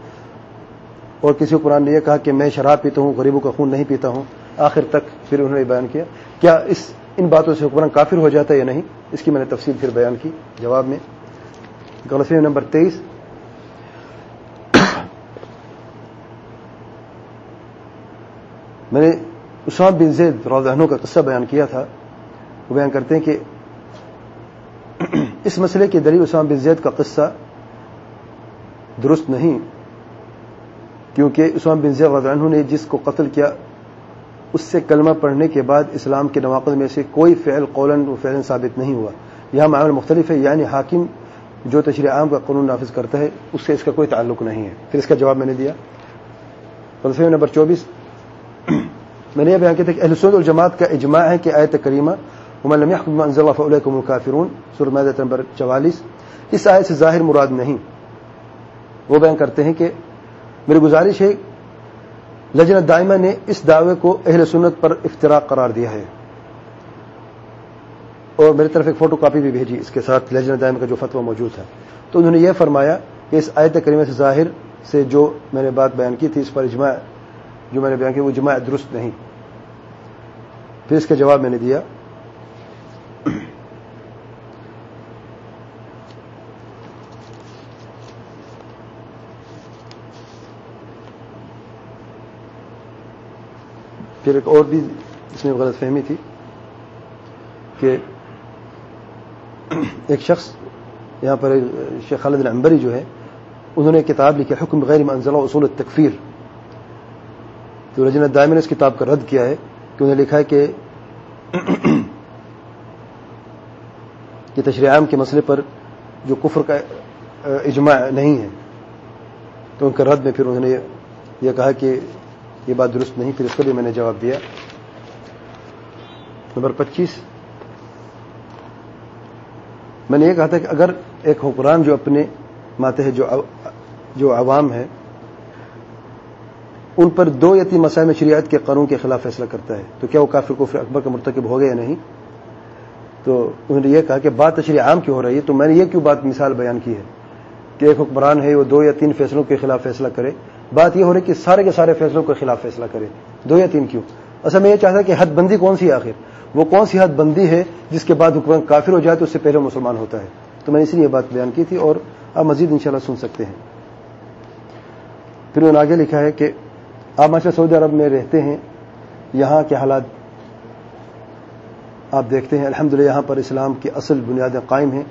اور کسی حکمران نے یہ کہا کہ میں شراب پیتا ہوں، غریبوں کا خون نہیں پیتا ہوں۔ آخر تک پھر انہوں نے بیان کیا۔ کیا اس، ان باتوں سے حکمران کافر ہو جاتا ہے یا نہیں؟ اس کی میں نے تفصیل پھر بیان کی۔ جواب میں۔ غلطی نمبر تیئیس۔ میں نے اسام بن زید عنہ کا قصہ بیان کیا تھا، وہ بیان کرتے ہیں کہ اس مسئلے کے دلیل اسام بن زید کا قصہ درست نہیں، کیونکہ اسام بن زید عنہ نے جس کو قتل کیا، اس سے کلمہ پڑھنے کے بعد اسلام کے نواقد میں سے کوئی فعل قولن و فعل ثابت نہیں ہوا۔ یہاں معامل مختلف ہے یعنی حاکم جو تشریح عام کا قانون نافذ کرتا ہے، اس سے اس کا کوئی تعلق نہیں ہے۔ پھر اس کا جواب میں نے دیا۔ نمبر چوبیس میں نے یہ بیان کیا تھا کہ اہل سعود الجماعت کا اجماع ہے کہ آیت کریمہ لم يحكم انزل الله سورہ نمبر 44 اس آیت سے ظاہر مراد نہیں۔ وہ بیان کرتے ہیں کہ میری گزارش ہے لجنت دائمہ نے اس دعوے کو اہل سنت پر افتراق قرار دیا ہے۔ اور میری طرف ایک فوٹو کاپی بھی بھیجی اس کے ساتھ لجنت دائمہ کا جو فتویٰ موجود ہے تو انہوں نے یہ فرمایا کہ اس آیت کریمہ سے ظاہر سے جو میں نے بات بیان کی تھی، اس پر اجماع جو میں نے بیان کیا، وہ اجماع درست نہیں۔ پھر اس کا جواب میں نے دیا۔ پھر ایک اور بھی اس میں غلط فہمی تھی کہ ایک شخص، یہاں پر شیخ خالد العنبری جو ہے، انہوں نے کتاب لکھی، حکم غیر منزلہ اصول التکفیر۔ تو رجنت دائم نے اس کتاب کا رد کیا ہے کہ انہوں نے لکھا ہے کہ کہ تشریح عام کے مسئلے پر جو کفر کا اجماع نہیں ہے، تو ان کا رد میں پھر انہوں نے یہ کہا کہ یہ بات درست نہیں، پھر اس کو بھی میں نے جواب دیا۔ نمبر پچیس۔ میں نے یہ کہا تھا کہ اگر ایک حکمران جو اپنے ماتے ہیں جو عوام ہے ان پر دو یا تین مسائل میں شریعت کے قانون کے خلاف فیصلہ کرتا ہے۔ تو کیا وہ کافر کفر اکبر کا مرتکب ہو گیا یا نہیں؟ تو انہوں نے یہ کہا کہ بات تشریح عام کی ہو رہی ہے؟ تو میں نے یہ کیوں بات مثال بیان کی ہے کہ ایک حکمران ہے، وہ دو یا تین فیصلوں کے خلاف فیصلہ کرے۔ بات یہ ہو رہی کہ سارے کے سارے فیصلوں کے خلاف فیصلہ کرے۔ دو یا تین کیوں؟ اصل میں یہ چاہتا کہ حد بندی کون سی آخر؟ وہ کون سی حد بندی ہے جس کے بعد حکمران کافر ہو جائے تو اس سے پہلے مسلمان ہوتا ہے؟ تو میں نے اس لیے یہ بات بیان کی تھی اور آپ مزید انشاءاللہ سن سکتے ہیں۔ پھر انہوں نے آگے لکھا ہے کہ آپ ماشاء سعودی عرب میں رہتے ہیں، یہاں کے حالات آپ دیکھتے ہیں، الحمدللہ یہاں پر اسلام کی اصل بنیادیں قائم ہیں۔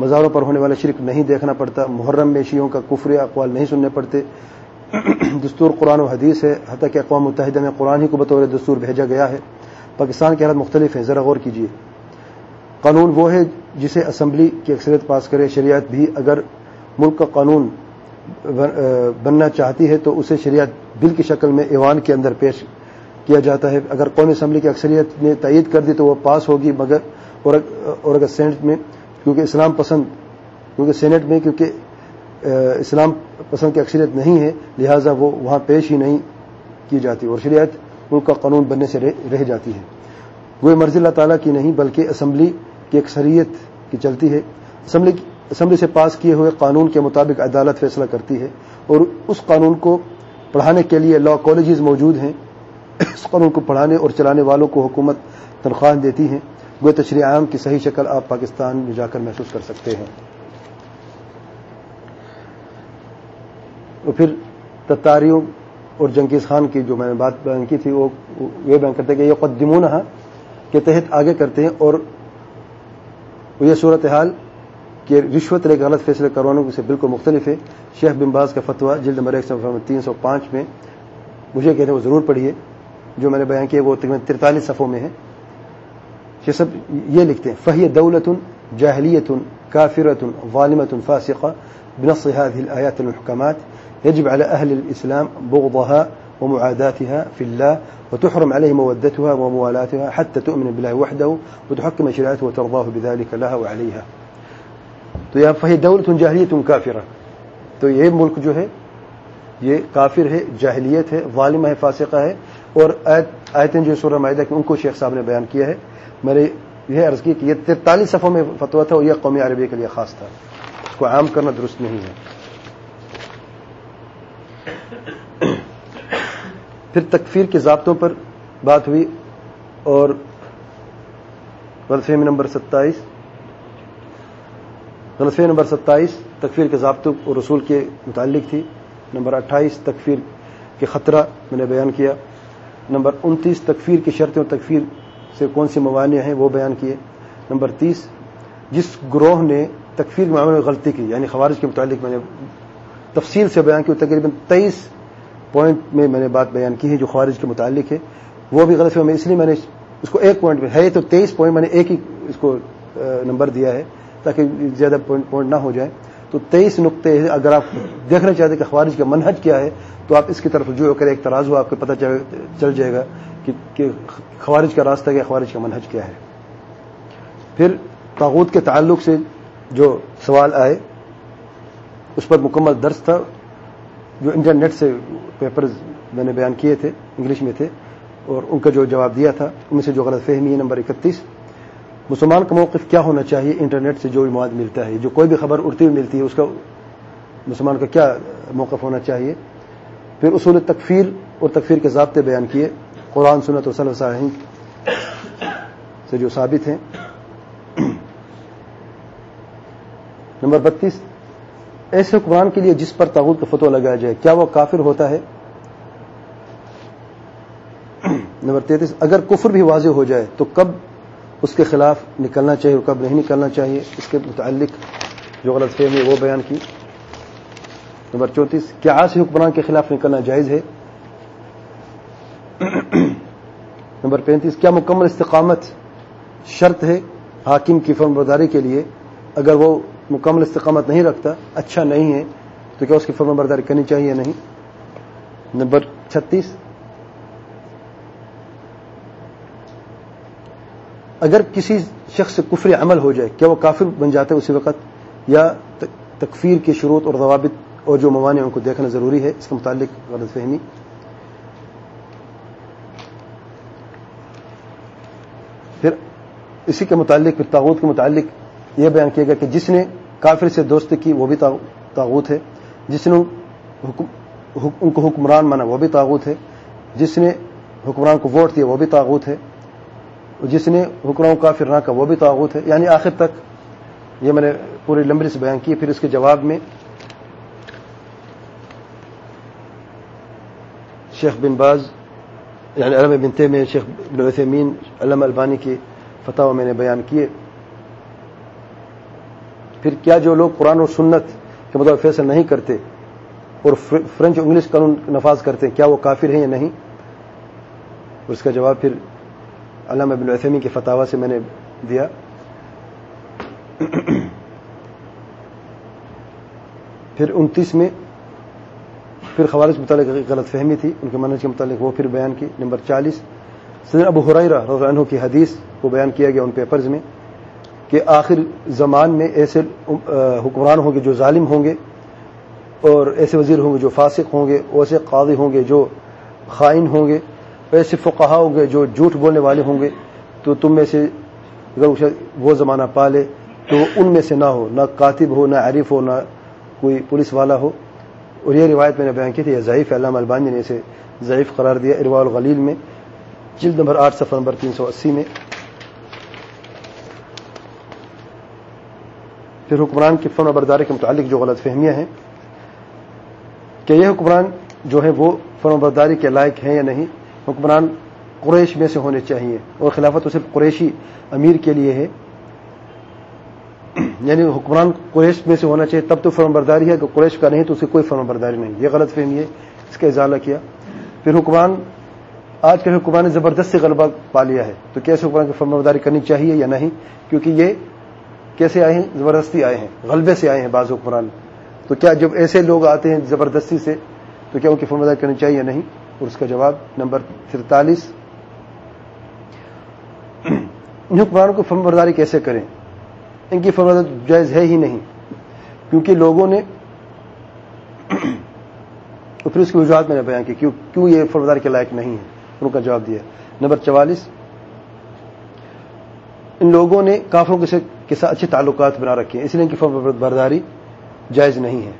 مزاروں پر ہونے والا شرک نہیں دیکھنا پڑتا، محرم میں شیوں کا کفر اقوال نہیں سننے پڑتے۔ دستور قرآن و حدیث ہے، حتیٰ کہ اقوام متحدہ میں قرآن ہی کو بطور دستور بھیجا گیا ہے۔ پاکستان کے حالات مختلف ہیں، ذرا غور کیجیے قانون وہ ہے جسے اسمبلی کی اکثریت پاس کرے، شریعت بھی اگر ملک کا قانون بننا چاہتی ہے تو اسے شریعت بل کی شکل میں ایوان کے اندر پیش کیا جاتا ہے۔ اگر قومی اسمبلی کی اکثریت نے تائید کر دی تو وہ پاس ہوگی، مگر اور اگر سینٹ میں، کیونکہ اسلام پسند، کیونکہ سینٹ میں، کیونکہ اسلام پسند کی اکثریت نہیں ہے، لہٰذا وہ وہاں پیش ہی نہیں کی جاتی اور شریعت ملک کا قانون بننے سے رہ جاتی ہے۔ وہ مرضی اللہ تعالیٰ کی نہیں، بلکہ اسمبلی کی اکثریت کی چلتی ہے۔ اسمبلی اسمبلی سے پاس کیے ہوئے قانون کے مطابق عدالت فیصلہ کرتی ہے اور اس قانون کو پڑھانے کے لیے لا کالجز موجود ہیں۔ اس قانون کو پڑھانے اور چلانے والوں کو حکومت تنخواہ دیتی ہیں۔ وہ تشریح عام کی صحیح شکل آپ پاکستان میں جا کر محسوس کر سکتے ہیں۔ اور پھر تتاریوں اور جنگیز خان کی جو میں نے بات بیان کی تھی، وہ یہ بیان کرتے کہ یہ قدمون کے تحت آگے کرتے ہیں اور یہ صورتحال کہ رشوت لے کے غلط فیصلے کروانے سے بالکل مختلف ہے۔ شیخ بمباز کا فتویٰ جلد نمبر ایک سو تین سو پانچ میں مجھے کہتے ہیں وہ ضرور پڑھیے جو میں نے بیان کیا وہ تقریباً ترتالیس صفوں میں ہے۔ یہ سب یہ لکھتے ہیں۔ فہی دولت جاہلیت کافرت والمت فاسقہ بنص هذه الآيات المحكمات يجب على أهل الإسلام بغضها ومعاداتها في الله وتحرم عليه مودتها وموالاتها حتى تؤمن بالله وحده وتحكم شريعته وترضاه بذلك لها وعليها تو یہاں فہی دولت جاہلیت کافرہ۔ تو یہ ملک جو ہے، یہ کافر ہے، جاہلیت ہے والمہ ہے، فاسقہ ہے۔ اور آیتیں جو سورہ معاہدہ کی، ان کو شیخ صاحب نے بیان کیا ہے۔ میں نے یہ عرض کی کہ یہ تینتالیس صفوں میں فتوا تھا اور یہ قومی عربی کے لیے خاص تھا۔ اس کو عام کرنا درست نہیں ہے۔ پھر تکفیر کے ضابطوں پر بات ہوئی اور غلفیم نمبر ستائیس۔ غلفے نمبر ستائیس، تکفیر کے ضابطوں اور رسول کے متعلق تھی۔ نمبر اٹھائیس، تکفیر کے خطرہ، میں نے بیان کیا۔ نمبر انتیس، تکفیر کی شرطیں اور تکفیر سے کون سی موانع ہیں، وہ بیان کیے۔ نمبر تیس، جس گروہ نے تکفیر کے معاملے میں غلطی کی یعنی خوارج کے متعلق میں نے تفصیل سے بیان کی تقریباً تیئیس پوائنٹ میں میں نے بات بیان کی ہے جو خوارج کے متعلق ہے۔ وہ بھی غلط میں، اس لیے میں نے اس کو ایک پوائنٹ میں، ہے تو تیئیس پوائنٹ میں نے ایک ہی اس کو نمبر دیا ہے۔ تاکہ زیادہ پوائنٹ نہ ہو جائے۔ تو تیئیس نقطے اگر آپ دیکھنا چاہتے کہ خوارج کا منہج کیا ہے، تو آپ اس کی طرف جو کرے ایک تراز ہو آپ کو پتہ چل جائے گا کہ خوارج کا راستہ کیا، خوارج کا منہج کیا ہے۔ پھر تاغوت کے تعلق سے جو سوال آئے، اس پر مکمل درس تھا۔ جو انٹرنیٹ سے پیپرز میں نے بیان کیے تھے، انگلش میں تھے، اور ان کا جو جواب دیا تھا، ان میں سے جو غلط فہمی ہے، نمبر اکتیس۔ مسلمان کا موقف کیا ہونا چاہیے انٹرنیٹ سے جو بھی مواد ملتا ہے، جو کوئی بھی خبر اڑتی ہوئی ملتی ہے، اس کا مسلمان کا کیا موقف ہونا چاہیے؟ پھر اصول تکفیر اور تکفیر کے ضابطے بیان کیے۔ قرآن، سنت و صلی سے جو ثابت ہیں۔ نمبر بتیس، ایسے حکمران کے لیے جس پر تعوت کا فتو لگایا جائے، کیا وہ کافر ہوتا ہے؟ نمبر تینتیس، اگر کفر بھی واضح ہو جائے تو کب اس کے خلاف نکلنا چاہیے اور کب نہیں نکلنا چاہیے۔ اس کے متعلق جو غلط فہمی وہ بیان کی۔ نمبر چونتیس، کیا آسی حکمران کے خلاف نکلنا جائز ہے؟ نمبر پینتیس، کیا مکمل استقامت شرط ہے حاکم کی فرم برداری کے لیے؟ اگر وہ مکمل استقامت نہیں رکھتا اچھا نہیں ہے، تو کیا اس کی فرم برداری کرنی چاہیے نہیں؟ نمبر چھتیس اگر کسی شخص سے کفر عمل ہو جائے، کیا وہ کافر بن جاتا ہے اسی وقت؟ یا تکفیر کی شروط اور ضوابط اور جو موانع ان کو دیکھنا ضروری ہے، اس کے متعلق غلط فہمی۔ پھر اسی کے متعلق، پھر تاغوت کے متعلق یہ بیان کیا گیا کہ جس نے کافر سے دوستی کی، وہ بھی تاغوت ہے۔ جس نے ان کو حکمران مانا، وہ بھی تاغوت ہے۔ جس نے حکمران کو ووٹ دیا، وہ بھی تاغوت ہے۔ جس نے حکمران کافر نہ کا وہ بھی تاغوت ہے۔ یعنی آخر تک یہ میں نے پوری لمبری سے بیان کی پھر اس کے جواب میں شیخ بن باز یعنی علم بنتے میں شیخ بن عثیمین علم البانی کی فتح میں نے بیان کیے پھر کیا جو لوگ قرآن و سنت کے مطابق فیصلہ نہیں کرتے اور فرینچ انگلش قانون نفاذ کرتے ہیں، کیا وہ کافر ہیں یا نہیں؟ اس کا جواب پھر علامہ ابن عثیمی کی فتح سے میں نے دیا۔ پھر انتیس میں پھر خوارج کے متعلق غلط فہمی تھی، ان کے منج کے متعلق وہ پھر بیان کی۔ نمبر چالیس سدر ابو حرائرہ رضی عنہ کی حدیث کو بیان کیا گیا ان پیپرز میں کہ آخر زمان میں ایسے حکمران ہوں گے جو ظالم ہوں گے اور ایسے وزیر ہوں گے جو فاسق ہوں گے ایسے قاضی ہوں گے جو خائن ہوں گے۔ ایسے فقہا ہوں گے جو جھوٹ بولنے والے ہوں گے، تو تم میں سے اگر وہ زمانہ پالے تو ان میں سے نہ ہو، نہ کاتب ہو، نہ عریف ہو، نہ کوئی پولیس والا ہو۔ اور یہ روایت میں نے بیان کی تھی، یہ ضعیف علامہ البانی نے اسے ضعیف قرار دیا اروا الغلیل میں، جلد نمبر آٹھ سفر نمبر تین سو اسی میں۔ پھر حکمران کی فن و برداری کے متعلق جو غلط فہمیاں ہیں، کہ یہ حکمران جو ہے وہ فن و برداری کے لائق ہیں یا نہیں؟ حکمران قریش میں سے ہونے چاہیے اور خلافت تو صرف قریشی امیر کے لیے ہے۔ یعنی حکمران قریش میں سے ہونا چاہیے، تب تو فرم برداری ہے کہ قریش کا نہیں تو اسے کوئی فرم برداری نہیں۔ یہ غلط فہمی ہے، اس کا اضالہ کیا۔ پھر حکمران، آج کے حکمران نے زبردستی غلبہ پا لیا ہے۔ تو کیسے حکمران کی فرم برداری کرنی چاہیے یا نہیں؟ کیونکہ یہ کیسے آئے ہیں؟ زبردستی آئے ہیں، غلبے سے آئے ہیں بعض حکمران۔ تو کیا جب ایسے لوگ آتے ہیں زبردستی سے، تو کیا ان کی فرم برداری کرنی چاہیے یا نہیں؟ اور اس کا جواب نمبر ترتالیس۔ ان حکمرانوں کو فرم برداری کیسے کریں؟ ان کی فرم جائز ہے ہی نہیں، کیونکہ لوگوں نے پھر اس کی وجوہات میں نے بیان کی کیوں کیوں یہ فرمداری کے لائق نہیں ہے ان کا جواب دیا نمبر چوالیس۔ ان لوگوں نے کافروں کے ساتھ اچھے تعلقات بنا رکھے ہیں، اس لیے ان کی فرم برداری جائز نہیں ہے،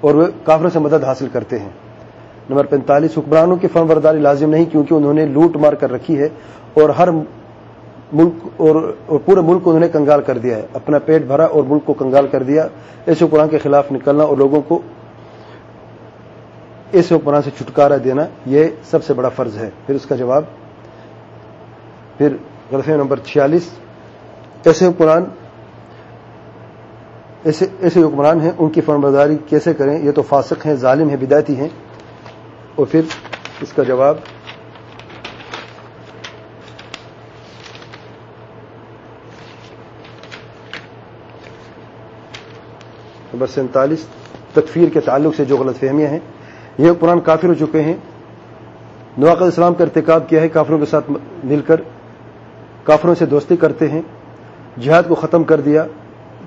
اور وہ کافروں سے مدد حاصل کرتے ہیں۔ نمبر پینتالیس، حکمرانوں کی فرم برداری لازم نہیں کیونکہ انہوں نے لوٹ مار کر رکھی ہے اور ہر ملک اور پورے ملک کو انہوں نے کنگال کر دیا ہے۔ اپنا پیٹ بھرا اور ملک کو کنگال کر دیا۔ ایسے حکمران کے خلاف نکلنا اور لوگوں کو ایسے حکمران سے چھٹکارا دینا یہ سب سے بڑا فرض ہے۔ پھر اس کا جواب، پھر غلط نمبر چھیالیس، ایسے حکمران، ایسے ایسے حکمران ہیں، ان کی فرم برداری کیسے کریں؟ یہ تو فاسق ہیں، ظالم ہیں بدایتی ہیں۔ اور پھر اس کا جواب نمبر سینتالیس، تکفیر کے تعلق سے جو غلط فہمیاں ہیں، یہ قرآن کافر ہو چکے ہیں۔ نواقع اسلام کا ارتکاب کیا ہے، کافروں کے ساتھ مل کر، کافروں سے دوستی کرتے ہیں۔ جہاد کو ختم کر دیا،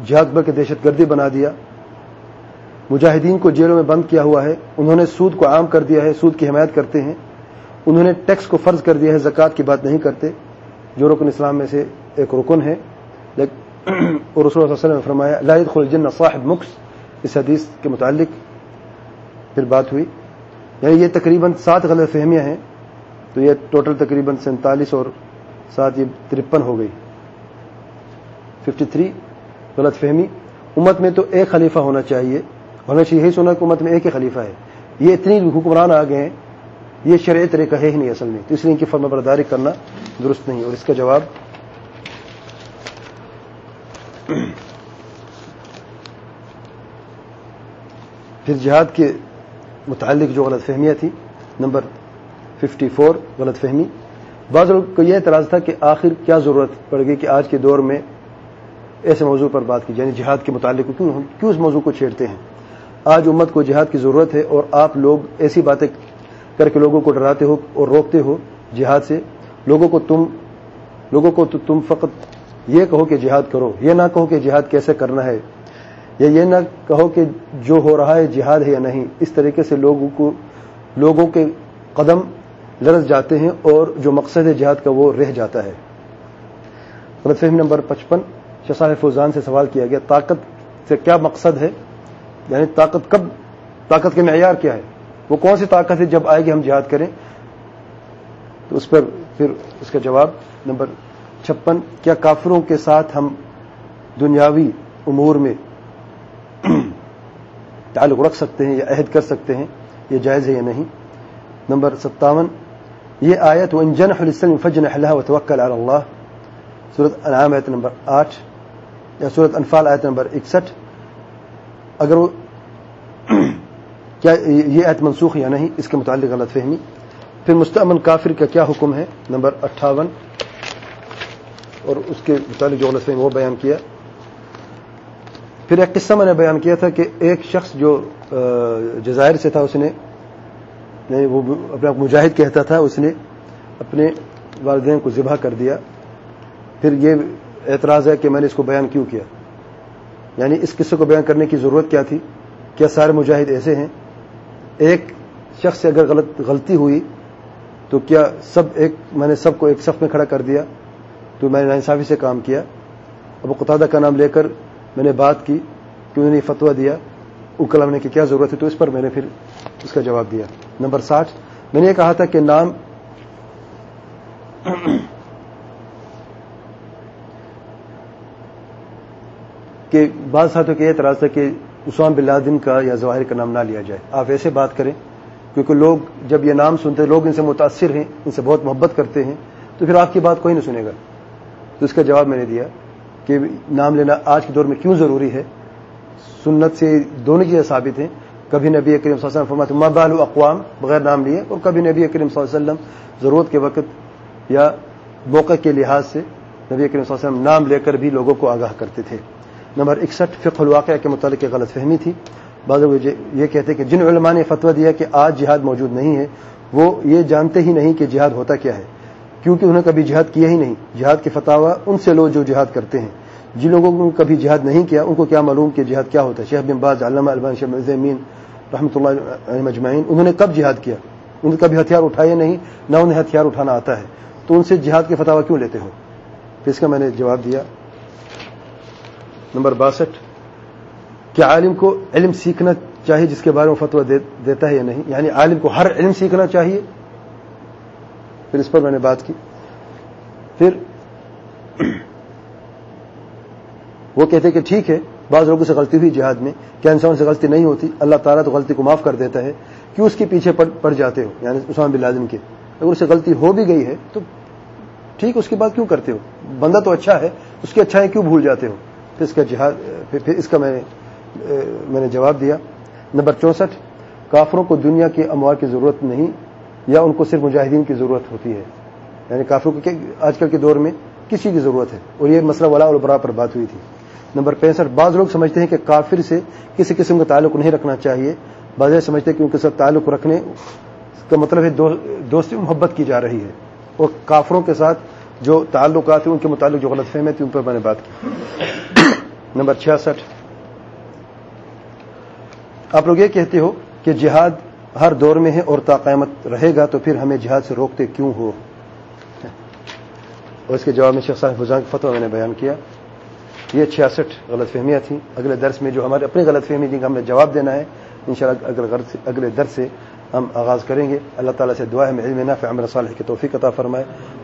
جہاد بل کے دہشت گردی بنا دیا۔ مجاہدین کو جیلوں میں بند کیا ہوا ہے، انہوں نے سود کو عام کر دیا ہے، سود کی حمایت کرتے ہیں۔ انہوں نے ٹیکس کو فرض کر دیا ہے، زکوٰۃ کی بات نہیں کرتے۔ جو رکن اسلام میں سے ایک رکن ہے۔ اور رسول اللہ علیہ وسلم نے فرمایا لاہد خلجن صاحب مکس۔ اس حدیث کے متعلق پھر بات ہوئی۔ یعنی یہ تقریباً سات غلط فہمیاں ہیں۔ تو یہ ٹوٹل تقریباً سینتالیس اور سات یہ ترپن ہو گئی۔ ففٹی تھری غلط فہمی۔ امت میں تو ایک خلیفہ ہونا چاہیے۔ ہمیشہ یہی سنا کہ امت میں مطلب ایک ہی خلیفہ ہے۔ یہ اتنی حکمران آ گئے ہیں۔ یہ شرع طریقہ ہے ہی نہیں اصل میں۔ تو اس لیے ان کی فرما برداری کرنا درست نہیں۔ اور اس کا جواب پھر جہاد کے متعلق جو غلط فہمیاں تھیں، نمبر ففٹی فور، غلط فہمی۔ بعض لوگوں کو یہ اعتراض تھا کہ آخر کیا ضرورت پڑ گئی کہ آج کے دور میں ایسے موضوع پر بات کی یعنی جہاد کے متعلق کیوں کیوں اس موضوع کو چھیڑتے ہیں؟ آج امت کو جہاد کی ضرورت ہے اور آپ لوگ ایسی باتیں کر کے لوگوں کو ڈراتے ہو اور روکتے ہو جہاد سے۔ لوگوں کو تم، لوگوں کو تم فقط یہ کہو کہ جہاد کرو۔ یہ نہ کہو کہ جہاد کیسے کرنا ہے۔ یا یہ نہ کہو کہ جو ہو رہا ہے جہاد ہے یا نہیں۔ اس طریقے سے لوگوں کو، لوگوں کے قدم لرز جاتے ہیں اور جو مقصد ہے جہاد کا وہ رہ جاتا ہے۔ غلط فہم نمبر پچپن، شاہ فوزان سے سوال کیا گیا، طاقت سے کیا مقصد ہے؟ یعنی طاقت کب طاقت کے معیار کیا ہے؟ وہ کون سی طاقت ہے جب آئے گی ہم جہاد کریں؟ تو اس پر پھر اس کا جواب نمبر چھپن، کیا کافروں کے ساتھ ہم دنیاوی امور میں تعلق رکھ سکتے ہیں یا عہد کر سکتے ہیں؟ یہ جائز ہے یا نہیں؟ نمبر ستاون، یہ آیت و انجن حلسلم فجن اللہ و توکل اللہ صورت انعام آیت نمبر آٹھ یا صورت انفال آیت نمبر اکسٹھ۔ اگر وہ کیا یہ آیت منسوخ یا نہیں، اس کے متعلق غلط فہمی۔ پھر مستعمن کافر کا کیا حکم ہے؟ نمبر اٹھاون۔ اور اس کے متعلق جو غلط فہمی وہ بیان کیا۔ پھر ایک قصہ میں نے بیان کیا تھا کہ ایک شخص جو جزائر سے تھا، اس نے یعنی وہ اپنے مجاہد کہتا تھا، اس نے اپنے والدین کو ذبح کر دیا۔ پھر یہ اعتراض ہے کہ میں نے اس کو بیان کیوں کیا؟ یعنی اس قصے کو بیان کرنے کی ضرورت کیا تھی؟ کیا سارے مجاہد ایسے ہیں؟ ایک شخص سے اگر غلط غلطی ہوئی تو کیا سب ایک میں نے سب کو ایک صف میں کھڑا کر دیا؟ تو میں نے ناانصافی سے کام کیا۔ ابو قطادہ کا نام لے کر میں نے بات کی کہ انہوں نے فتویٰ دیا۔ اکل ہونے کی کیا ضرورت ہے؟ تو اس پر میں نے پھر اس کا جواب دیا۔ نمبر ساٹھ، میں نے یہ کہا تھا کہ نام کہ بعض ساتھوں کا یہ اعتراض تھا کہ اسام بلادن کا یا ظواہر کا نام نہ لیا جائے۔ آپ ایسے بات کریں، کیونکہ لوگ جب یہ نام سنتے لوگ ان سے متاثر ہیں، ان سے بہت محبت کرتے ہیں، تو پھر آپ کی بات کوئی نہیں سنے گا۔ تو اس کا جواب میں نے دیا کہ نام لینا آج کے دور میں کیوں ضروری ہے؟ سنت سے دونوں چیزیں ثابت ہیں۔ کبھی نبی کریم صلی اللہ علیہ وسلم فرماتے مبال اقوام؟ بغیر نام لیے۔ اور کبھی نبی کریم صلی اللہ علیہ وسلم ضرورت کے وقت یا موقع کے لحاظ سے نبی کریم صلی اللہ علیہ وسلم نام لے کر بھی لوگوں کو آگاہ کرتے تھے۔ نمبر اکسٹھ، فقہ الواقعہ کے متعلق غلط فہمی تھی۔ بعض لوگ یہ کہتے کہ جن علماء نے فتویٰ دیا کہ آج جہاد موجود نہیں ہے، وہ یہ جانتے ہی نہیں کہ جہاد ہوتا کیا ہے۔ کیونکہ انہیں کبھی جہاد کیا ہی نہیں۔ جہاد کے فتح ان سے لوگ جو جہاد کرتے ہیں۔ جن لوگوں کو کبھی جہاد نہیں کیا، ان کو کیا معلوم کہ جہاد کیا ہوتا ہے؟ شیخ بن باز، علامہ البان شیخ مزمین رحمۃ اللہ مجمعین، انہوں نے کب جہاد کیا؟ انہوں نے کبھی ہتھیار اٹھائے نہیں، نہ انہیں ہتھیار اٹھانا آتا ہے۔ تو ان سے جہاد کے فتح کیوں لیتے ہو؟ اس کا میں نے جواب دیا۔ نمبر باسٹھ کیا عالم کو علم سیکھنا چاہیے جس کے بارے میں فتویٰ دیتا ہے یا نہیں؟ یعنی عالم کو ہر علم سیکھنا چاہیے؟ پھر اس پر میں نے بات کی۔ پھر وہ کہتے کہ ٹھیک ہے، بعض لوگوں سے غلطی ہوئی جہاد میں، کیا انسان سے غلطی نہیں ہوتی؟ اللہ تعالیٰ تو غلطی کو معاف کر دیتا ہے کیوں اس کے پیچھے پڑ جاتے ہو یعنی اسام بن لازم کے۔ اگر اسے غلطی ہو بھی گئی ہے تو ٹھیک، اس کی بات کیوں کرتے ہو؟ بندہ تو اچھا ہے، اس کی اچھائی کیوں بھول جاتے ہو؟ پھر اس کا جہاد، پھر اس کا میں نے میں نے جواب دیا۔ نمبر چونسٹھ، کافروں کو دنیا کے اموار کی ضرورت نہیں، یا ان کو صرف مجاہدین کی ضرورت ہوتی ہے۔ یعنی کافروں کو آج کل کے دور میں کسی کی ضرورت ہے۔ اور یہ مسئلہ ولا اور برا پر بات ہوئی تھی۔ نمبر پینسٹھ، بعض لوگ سمجھتے ہیں کہ کافر سے کسی قسم کا تعلق نہیں رکھنا چاہیے۔ بعض سمجھتے ہیں کہ ان کے ساتھ تعلق رکھنے کا مطلب ہے دوستی، محبت کی جا رہی ہے۔ اور کافروں کے ساتھ جو تعلقات ہیں، ان کے متعلق جو غلط فہم تھی، ان پر میں نے بات کی۔ نمبر چھیاسٹھ۔ آپ لوگ یہ کہتے ہو کہ جہاد ہر دور میں ہے اور تا قیامت رہے گا، تو پھر ہمیں جہاد سے روکتے کیوں ہو؟ اور اس کے جواب میں شیخ صاحب فضان کا فتویٰ میں نے بیان کیا۔ یہ چھیاسٹھ غلط فہمیاں تھیں۔ اگلے درس میں جو ہمارے اپنی غلط فہمی جن کا ہمیں جواب دینا ہے۔ ان شاء اللہ اگلے درس سے ہم آغاز کریں گے۔ اللہ تعالیٰ سے دعا ہے میں علم نافع، عمل صالح کی توفیق عطا فرمائے۔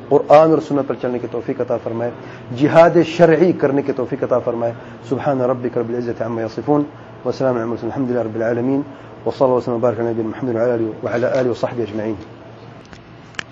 قرآن اور سنت پر چلنے کی توفیق عطا فرمائے۔ جہاد شرعی کرنے کی توفیق عطا فرمائے۔ سبحان ربک رب العزت عما یصفون۔ وسلام علیہ الحمد لله رب العالمین۔ وصلى وسلم وبارك على نبينا محمد وعلى اله وصحبه اجمعين